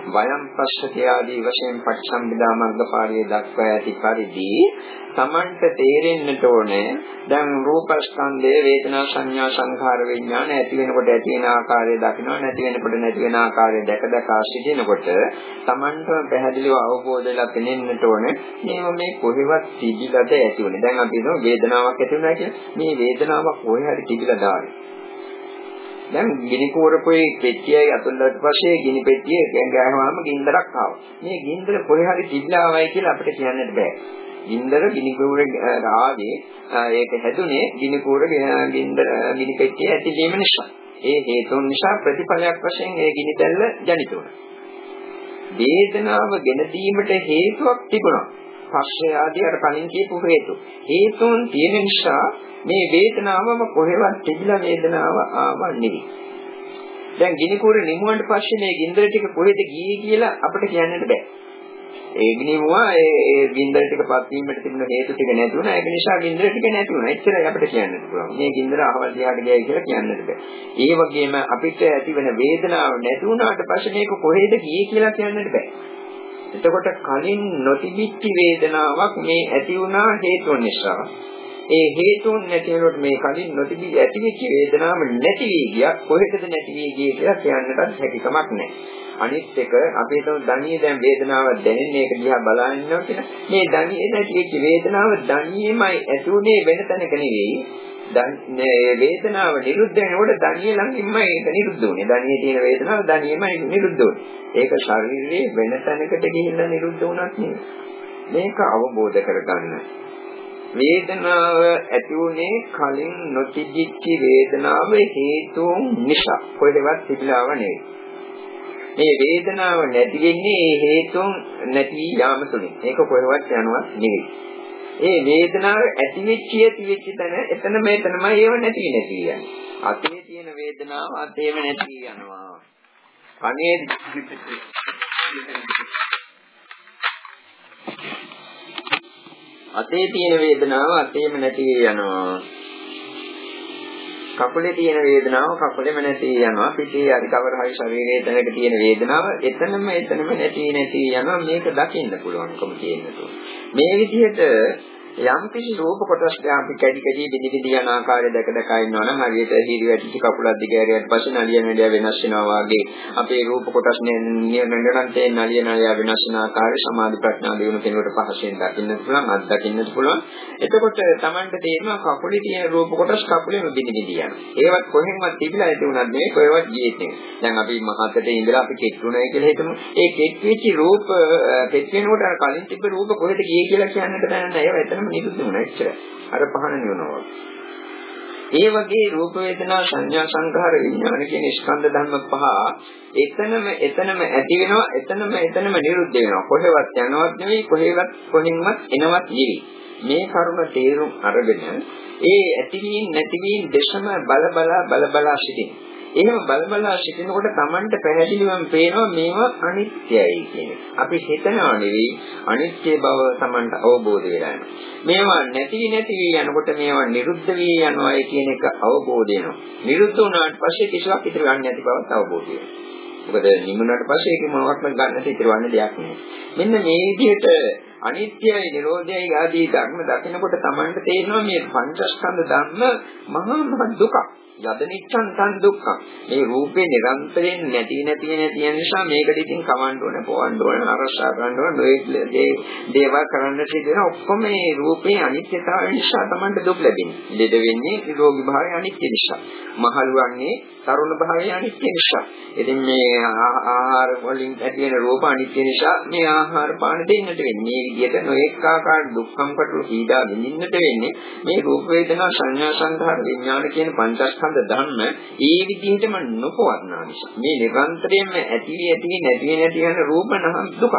වයම් පස්සති ආදී වශයෙන් පටිසම්භිදා මග්ගපාළියේ දක්වා ඇති පරිදි Tamanට තේරෙන්නට ඕනේ දැන් රූපස්කන්ධයේ වේදනා සංඥා සංඛාර විඥාන ඇති වෙනකොට ඇති වෙන ආකාරය දකිනවා නැති වෙනකොට නැති වෙන ආකාරය දැක දැක සිටිනකොට Tamanටම පැහැදිලිව අවබෝධ වෙලා පෙනෙන්නට ඕනේ මේව මේ කොහෙවත් තිබිලාද ඇති වෙන්නේ. දැන් අපි හිතමු වේදනාවක් ඇති වෙනවා කියන්නේ මේ වේදනාවක් කොහේ හරි තිබිලා දාන්නේ දැන් ගිනි කෝරපොයේ පෙට්ටියයි අතුල්ලට පස්සේ ගිනි පෙට්ටිය ගෑහුවාම ගින්දරක් ආවා. මේ ගින්දර කොහේ හරි තිබිලා ආවයි කියලා අපිට කියන්නත් බෑ. ගින්දර ගිනි කූර ආවේ ඒක හැදුනේ ගිනි කූර ගින්දර ගිනි පෙට්ටිය ඇතිවීම නිසා. ඒ හේතුන් නිසා ප්‍රතිඵලයක් වශයෙන් ඒ ගිනි දැල්ල ජනිත වුණා. වේදනාව ගෙන දීමට හේතුවක් තිබුණා. පස්සේ ආදී අර කලින් කියපු හේතු. හේතුන් තියෙන නිසා මේ වේදනාවම කොහෙවත් තිබිලා වේදනාව ආව නෙවෙයි. දැන් ගිනි කූර නිමුවන්ට පස්සේ මේ ගින්දර ටික කොහෙද ගියේ කියලා අපිට කියන්නට බෑ. ඒ ගිනිමුවා ඒ ඒ ගින්දර ටික පත් වීමට තිබුණ හේතු ටික නැති වුණා. ඒක නිසා ගින්දර ටික නැති වුණා. එච්චරයි අපිට කියන්නත් පුළුවන්. මේ ගින්දර අහවල් දිහාට ගියයි කියලා කියන්නත් බෑ. ඒ වගේම අපිට ඇතිවන වේදනාව නැති වුණාට පස්සේ මේක කොහෙද ගියේ කියලා කියන්නත් බෑ. එතකොට කලින් නොතිබිච්ච වේදනාවක් මේ ඇති වුණා හේතුන් නිසා. ඒ හේතුන් නැති වෙනකොට මේ කලින් නොතිබී ඇතිවෙච්ච වේදනාව නැති වී ගියා. කොහෙටද නැති වී ගියේ කියලා කියන්නටත් හැකියාවක් නැහැ. අනිත් එක අපි හිතමු ධනිය දැන් වේදනාව දැනෙන්නේ ඒක දිහා බලාගෙන ඉන්නවා කියලා. මේ ධනිය නැතිවෙච්ච වේදනාව ධනියමයි ඇතුනේ වෙන තැනක නෙවෙයි. මේ වේදනාව නිරුද්ධ වෙනකොට ධනිය ළඟින්මයි ඒක නිරුද්ධ වෙන්නේ. ධනියේ තියෙන වේදනාව ධනියමයි නිරුද්ධ වෙන්නේ. ඒක ශරීරයේ වෙන තැනකට ගිහිල්ලා නිරුද්ධ වුණත් නෙවෙයි. මේක අවබෝධ කරගන්න. වේදනාව ඇති වුණේ කලින් නොතිබිච්ච වේදනාව හේතුන් නිසා. කොහෙවත් තිබිලාව නෙවෙයි. මේ වේදනාව නැති වෙන්නේ ඒ හේතුන් නැති යාම තුලින්. ඒක කොහෙවත් යනවා නෙවෙයි. ඒ වේදනාව ඇති වෙච්ච ඇති වෙච්ච තැන එතන මෙතනමයි ඒව නැති නැති යන්නේ. අතේ තියෙන වේදනාව අතේම නැති යනවා. කනේ අතේ තියෙන වේදනාව අතේම නැති යනවා. කකුලේ තියෙන වේදනාව කකුලෙම නැති යනවා. පිටේ හරි කවර හරි ශරීරයේ තැනක තියෙන වේදනාව එතනම එතනම නැති නැති යනවා. මේක දකින්න පුළුවන්කම තියෙනවා. මේ විදිහට යම් කිසි රූප කොටස් අපි කැඩි කැඩි බිඳි බිඳි යන ආකාරය දැක දැක ඉන්නවා නම් හරියට හිරි වැටිච්ච කකුලක් දිගෑරියට පස්සේ නලියන වැඩ වෙනස් වෙනවා වගේ අපේ රූප කොටස් නිරන්තරයෙන් නලියන නලිය වෙනස් වෙන ආකාරය සමාධි ප්‍රඥා දිනු කෙනෙකුට පහසෙන් දකින්න පුළුවන් අත්දකින්න පුළුවන්. එතකොට Tamanට තේරෙනවා කකුලේ තියෙන රූප කොටස් කකුලේම බිඳි බිඳි යනවා. ඒවත් කොහෙන්වත් තිබිලා ඇති උනත් නෙවෙයි කොහෙවත් ගියෙත් නෙවෙයි. දැන් අපි මහතට ඉඳලා අපි කෙට්ටුණයි කියලා හිතමු. ඒ කෙට්ටෙච්ච රූප කෙට් වෙනකොට අර කලින් තිබ්බ රූප කොහෙද ගියේ කියලා කියන්නට බෑ නේද ඒවා එතනම නිරුද්ධ වුණා එච්චරයි. අර පහන නිවනවා. ඒ වගේ රූප වේදනා සංඥා සංඛාර විඥාන කියන ස්කන්ධ ධර්ම පහ එතනම එතනම ඇති වෙනවා එතනම එතනම නිරුද්ධ වෙනවා කොහෙවත් යනවත් නෙවෙයි කොහෙවත් කොහින්වත් එනවත් නෙවෙයි මේ කරුණ තේරුම් අරගෙන ඒ ඇතිවීම නැතිවීම දෙසම බල බලා බල බලා සිටිනවා එහෙම බලබලා සිටිනකොට Tamanට පැහැදිලිවම පේනවා මේවා අනිත්‍යයි කියන එක. අපි හිතනවා නෙවෙයි අනිත්‍ය බව Tamanට අවබෝධ වෙලා යනවා. මේවා නැති නැති යනකොට මේවා නිරුද්ධ වී යනවායි කියන එක අවබෝධ වෙනවා. නිරුද්ධ වුණාට පස්සේ කිසිවක් ඉතිරි ගන්න නැති බවත් අවබෝධ වෙනවා. මොකද නිමුණාට පස්සේ ඒක මොනවත්ම ගන්නට ඉතිරවන්න දෙයක් නෑ. මෙන්න මේ විදිහට අනිත්‍යයි නිරෝධයයි ආදී ධර්ම දකිනකොට Tamanට තේරෙනවා මේ පංචස්කන්ධ ධර්ම මහා මහ දුකක්. යදනිච්ඡන් තන් දුක්ඛං. මේ රූපේ නිරන්තරයෙන් නැති නැති නැති යන නිසා මේකට ඉතින් කවන්න ඕන, පොවන්න ඕන, අරසා ගන්න ඕන, මේ දේවල් කරන්න සිදුවෙන ඔක්කොම මේ රූපේ අනිත්‍යතාවය නිසා තමයි දුක් ලැබෙන්නේ. ලෙඩ වෙන්නේ නිරෝගී භාවය අනිත්‍ය නිසා. මහලු වන්නේ තරුණ භාවය අනිත්‍ය නිසා. ඉතින් මේ ආහාර වලින් ඇති වෙන රූප අනිත්‍ය නිසා මේ ආහාර පාන දෙන්නට වෙන්නේ. මේ විදිහට නොඑක ආකාර දුක්ඛම් පටු පීඩා විඳින්නට වෙන්නේ මේ රූප වේදනා සංඥා සංඛාර විඥාන කියන පංචස්කන්ධ ස්කන්ධ ධර්ම ඒ විදිහටම නොපවත්නා නිසා මේ නිරන්තරයෙන්ම ඇති ඇති නැති නැති යන රූප නම් දුක.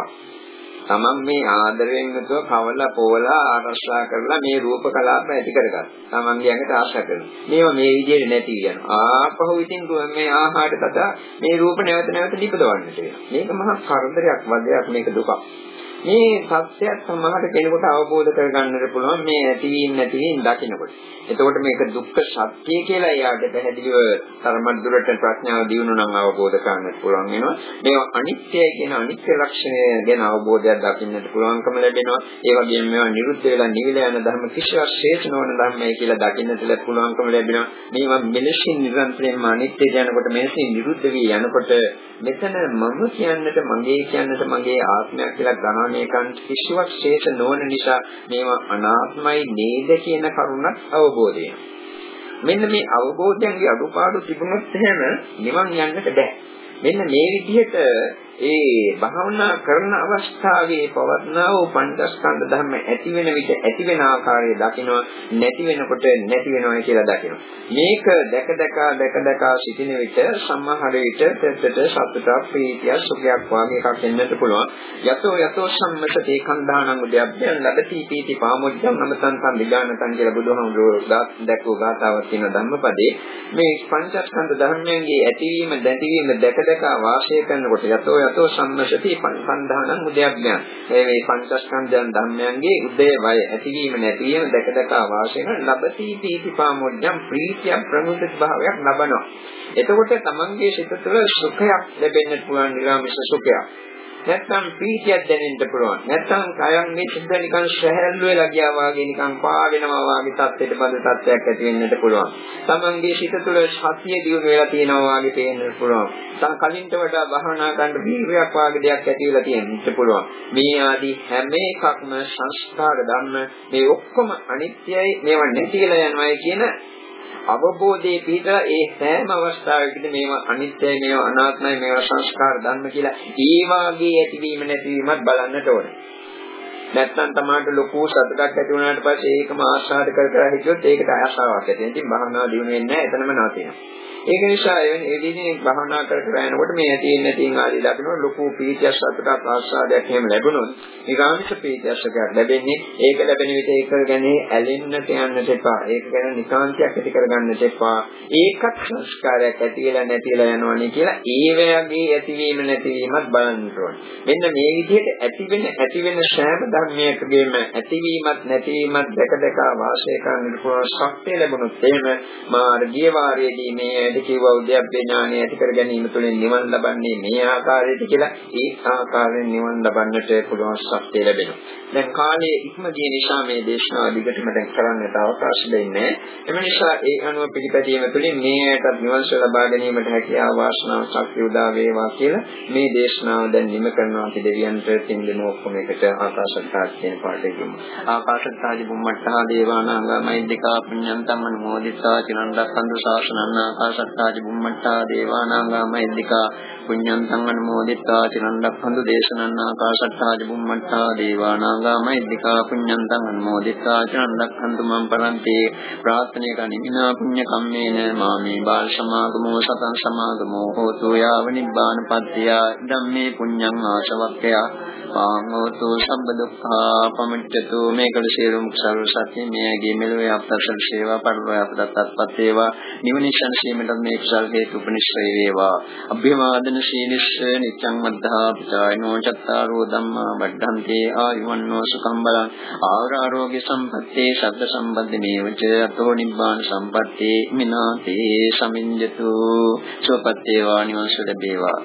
තමන් මේ ආදරයෙන් යුතුව කවලා පොවලා ආරක්ෂා කරලා මේ රූප කලාප ඇති කරගත්තා. තමන්ගේ ඇඟට ආශා කරනවා. මේවා මේ විදිහට නැති යනවා. ආපහු ඉතින් මේ ආහාර තත මේ රූප නැවත නැවත නිපදවන්නට වෙනවා. මේක මහා කරදරයක් වදයක් මේක දුකක්. මේ සත්‍යයක් සමහර කෙනෙකුට අවබෝධ කරගන්නට පුළුවන් මේ ඇතිවීම නැතිවීම දකිනකොට. එතකොට මේක දුක්ඛ සත්‍ය කියලා එයාට පැහැදිලිව තරමක් දුරට ප්‍රඥාව දියුණු නම් අවබෝධ කරගන්නට පුළුවන් වෙනවා. මේවා අනිත්‍යයි කියන අනිත්‍ය ලක්ෂණය ගැන අවබෝධයක් දකින්නට පුළුවන්කම ලැබෙනවා. ඒ වගේම මේවා නිරුද්ධ වෙලා නිවිලා යන ධර්ම කිසිවක් ශේෂ නොවන ධර්මයි කියලා දකින්නට පුළුවන්කම ලැබෙනවා. මේවා මෙලෙසින් නිරන්තරයෙන්ම අනිත්‍ය යනකොට මෙලෙසින් නිරුද්ධ වී යනකොට මෙතන මම කියන්නට මගේ කියන්නට මගේ ආත්මයක් කියලා ගණන් මේකන් කිසිවක් ශේෂ නොවන නිසා මේවා අනාත්මයි නේද කියන කරුණක් අවබෝධ මෙන්න මේ අවබෝධයන්ගේ අඩුපාඩු තිබුණොත් එහෙම නිවන් යන්නට බෑ. මෙන්න මේ විදිහට ඒ භාවනා කරන අවස්ථාවේ පවත්නා වූ පංචස්කන්ධ ධර්ම ඇති වෙන විට ඇති වෙන ආකාරය දකිනවා නැති වෙනකොට නැති වෙනවා කියලා දකිනවා. මේක දැක දැක දැක දැක සිටින විට සම්මහර විට තෙතට සතුටක් ප්‍රීතිය සුඛයක් වගේ එකක් එන්නත් පුළුවන්. යතෝ යතෝ සම්මතේ කන්දානං උද්‍යප්පයන් ලබති පීති පාමුජ්ජං නමතං සම්විඥානතං කියලා බුදුහාමුදුරුවෝ දැක්වූ ගාතාවක් තියෙන ධම්මපදේ මේ පංචස්කන්ධ ධර්මයන්ගේ ඇතිවීම දැකීම දැක දැක වාසය කරනකොට යතෝ යතෝ සම්මසති පංසන්ධානං උදයඥාන. මේ මේ පංචස්කන්ධයන් ධර්මයන්ගේ උදය වය ඇතිවීම නැතිවීම දැක දැක වාසයෙන් ලබති පීතිපාමොඤ්ඤම් ප්‍රීතිය ප්‍රමුදිත භාවයක් ලබනවා. එතකොට තමන්ගේ සිත තුළ සුඛයක් ලැබෙන්න පුළුවන් නිරාමිෂ සුඛයක්. නැත්නම් ප්‍රීතියක් දැනෙන්න පුළුවන්. නැත්නම් කයන් මේ සිද්ද නිකන් සැහැල්ලු වෙලා ගියා වගේ නිකන් පාවෙනවා වගේ තත්ත්වයට බඳ තත්ත්වයක් ඇති වෙන්නට පුළුවන්. Tamange සිත තුළ සතිය දියුණු වෙලා තියෙනවා වගේ පේන්නත් පුළුවන්. තම කලින්ට වඩා භවනා කරන්න බීරයක් වගේ දෙයක් ඇති වෙලා තියෙන්නත් පුළුවන්. මේ ආදී හැම එකක්ම සංස්කාර ධර්ම මේ ඔක්කොම අනිත්‍යයි මේවා නැතිලා යනවායි කියන අවබෝධයේ පිටලා ඒ සෑම අවස්ථාවකදී මේවා අනිත්‍යයි මේවා අනාත්මයි මේවා සංස්කාර ධර්ම කියලා ඒ වාගේ ඇතිවීම නැතිවීමත් බලන්නට ඕනේ. නැත්නම් තමාට ලොකු සතුටක් ඇති වුණාට පස්සේ ඒකම ආශාද කර කර හිටියොත් ඒකට ආශාවක් ඇති වෙනවා. ඉතින් භාවනාව දිනු වෙන්නේ නැහැ. එතනම නවතිනවා. ඒක නිසා එවැනි ඒ විදිහේ භවනා කර කර යනකොට මේ ඇති ඉන්න තියෙන ආදී ලැබෙනවා ලොකු පීතිය සතුටක් ආස්වාදයක් එහෙම ලැබුණොත් ඊගාමිෂ පීතියසකයක් ලැබෙන්නේ. ඒක ලැබෙන විට ඒක ගැන ඇලෙන්නට යන්නට එපා. ඒක ගැන නිකාන්තයක් ඇති කරගන්නට එපා. ඒකත් සංස්කාරයක් ඇතිලා නැතිලා යනවනේ කියලා ඒ වගේ ඇතිවීම නැතිවීමත් බලන්න ඕනේ. මෙන්න මේ විදිහට ඇති වෙන ඇති වෙන සෑම ධර්මයකගේම ඇතිවීමත් නැතිවීමත් දැක දැක වාසය කරන්නට පුළුවන් ශක්තිය ලැබුණොත් එහෙම මාර්ගීය වාරයේදී මේ ඇයි කිව්වා උද්‍යප්පේ ඥානය ඇති කර ගැනීම තුළින් නිවන් ලබන්නේ මේ ආකාරයට කියලා ඒ ආකාරයෙන් නිවන් ලබන්නට පුළුවන් ශක්තිය ලැබෙනවා. දැන් කාලයේ ඉක්ම ගිය නිසා මේ දේශනාව දිගටම දැන් කරන්නට අවකාශ දෙන්නේ. එම නිසා ඒ අනුව පිළිපැදීම තුළින් මේකට නිවන් සුව ලබා ගැනීමට හැකියාව වාසනාව ශක්තිය උදා වේවා කියලා මේ දේශනාව දැන් නිම කරනවා අපි දෙවියන්ට තින් දෙන ඔක්කොම එකට ආකාශත්තාක් කියන පාඩේ ගමු. ආකාශත්තාජි බුම්මට්ටහා දේවානාංගා මෛද්దికා පුඤ්ඤන්තම් අනුමෝදිතා චිරන්දස්සන්තු ශාසනං ආකාශ සත්තාජ බුම්මට්ටා දේවානාගා මහිද්దికා පුඤ්ඤන්තං අනුමෝදිත්වා චිරන්දක්ඛන්තු දේශනං ආකාශට්ටාජ බුම්මට්ටා දේවානාගා මහිද්దికා පුඤ්ඤන්තං අනුමෝදිත්වා චිරන්දක්ඛන්තු මම් පරන්ති. ප්‍රාර්ථනේක නිමිනා පුඤ්ඤ කම්මේන මාමේ බාල සමාගමෝ සතං සමාගමෝ හෝතු යාව නිබ්බාන පත්‍ය ධම්මේ පුඤ්ඤං ආශවක්ඛය. පාංගෝතු සම්බ දුක්ඛා පමුච්ඡතු. මේකල සියලුම කුසල සත්‍ය මේගේ මෙලොවේ අපතසල් සේවා පරිලෝය අපදත්තත්පත් වේවා. නිවනිෂන් සීමට මේ කුසල හේතු උපනිශ්‍රේ වේවා. අභිවාදන සීලිස්ස නිච්ඡං මද්ධා පිටායනෝ චත්තාරෝ ධම්මා වඩ්ඩන්තේ ආයුවන්නෝ සුඛං බලං ආරෝග්‍ය සම්පත්තේ සබ්බ සම්බන්ධ මේවච අතෝ නිබ්බාන සම්පත්තේ මිනාතේ සමිඤ්ඤතු සුවපත් වේවා නිවන්ස ලැබේවා.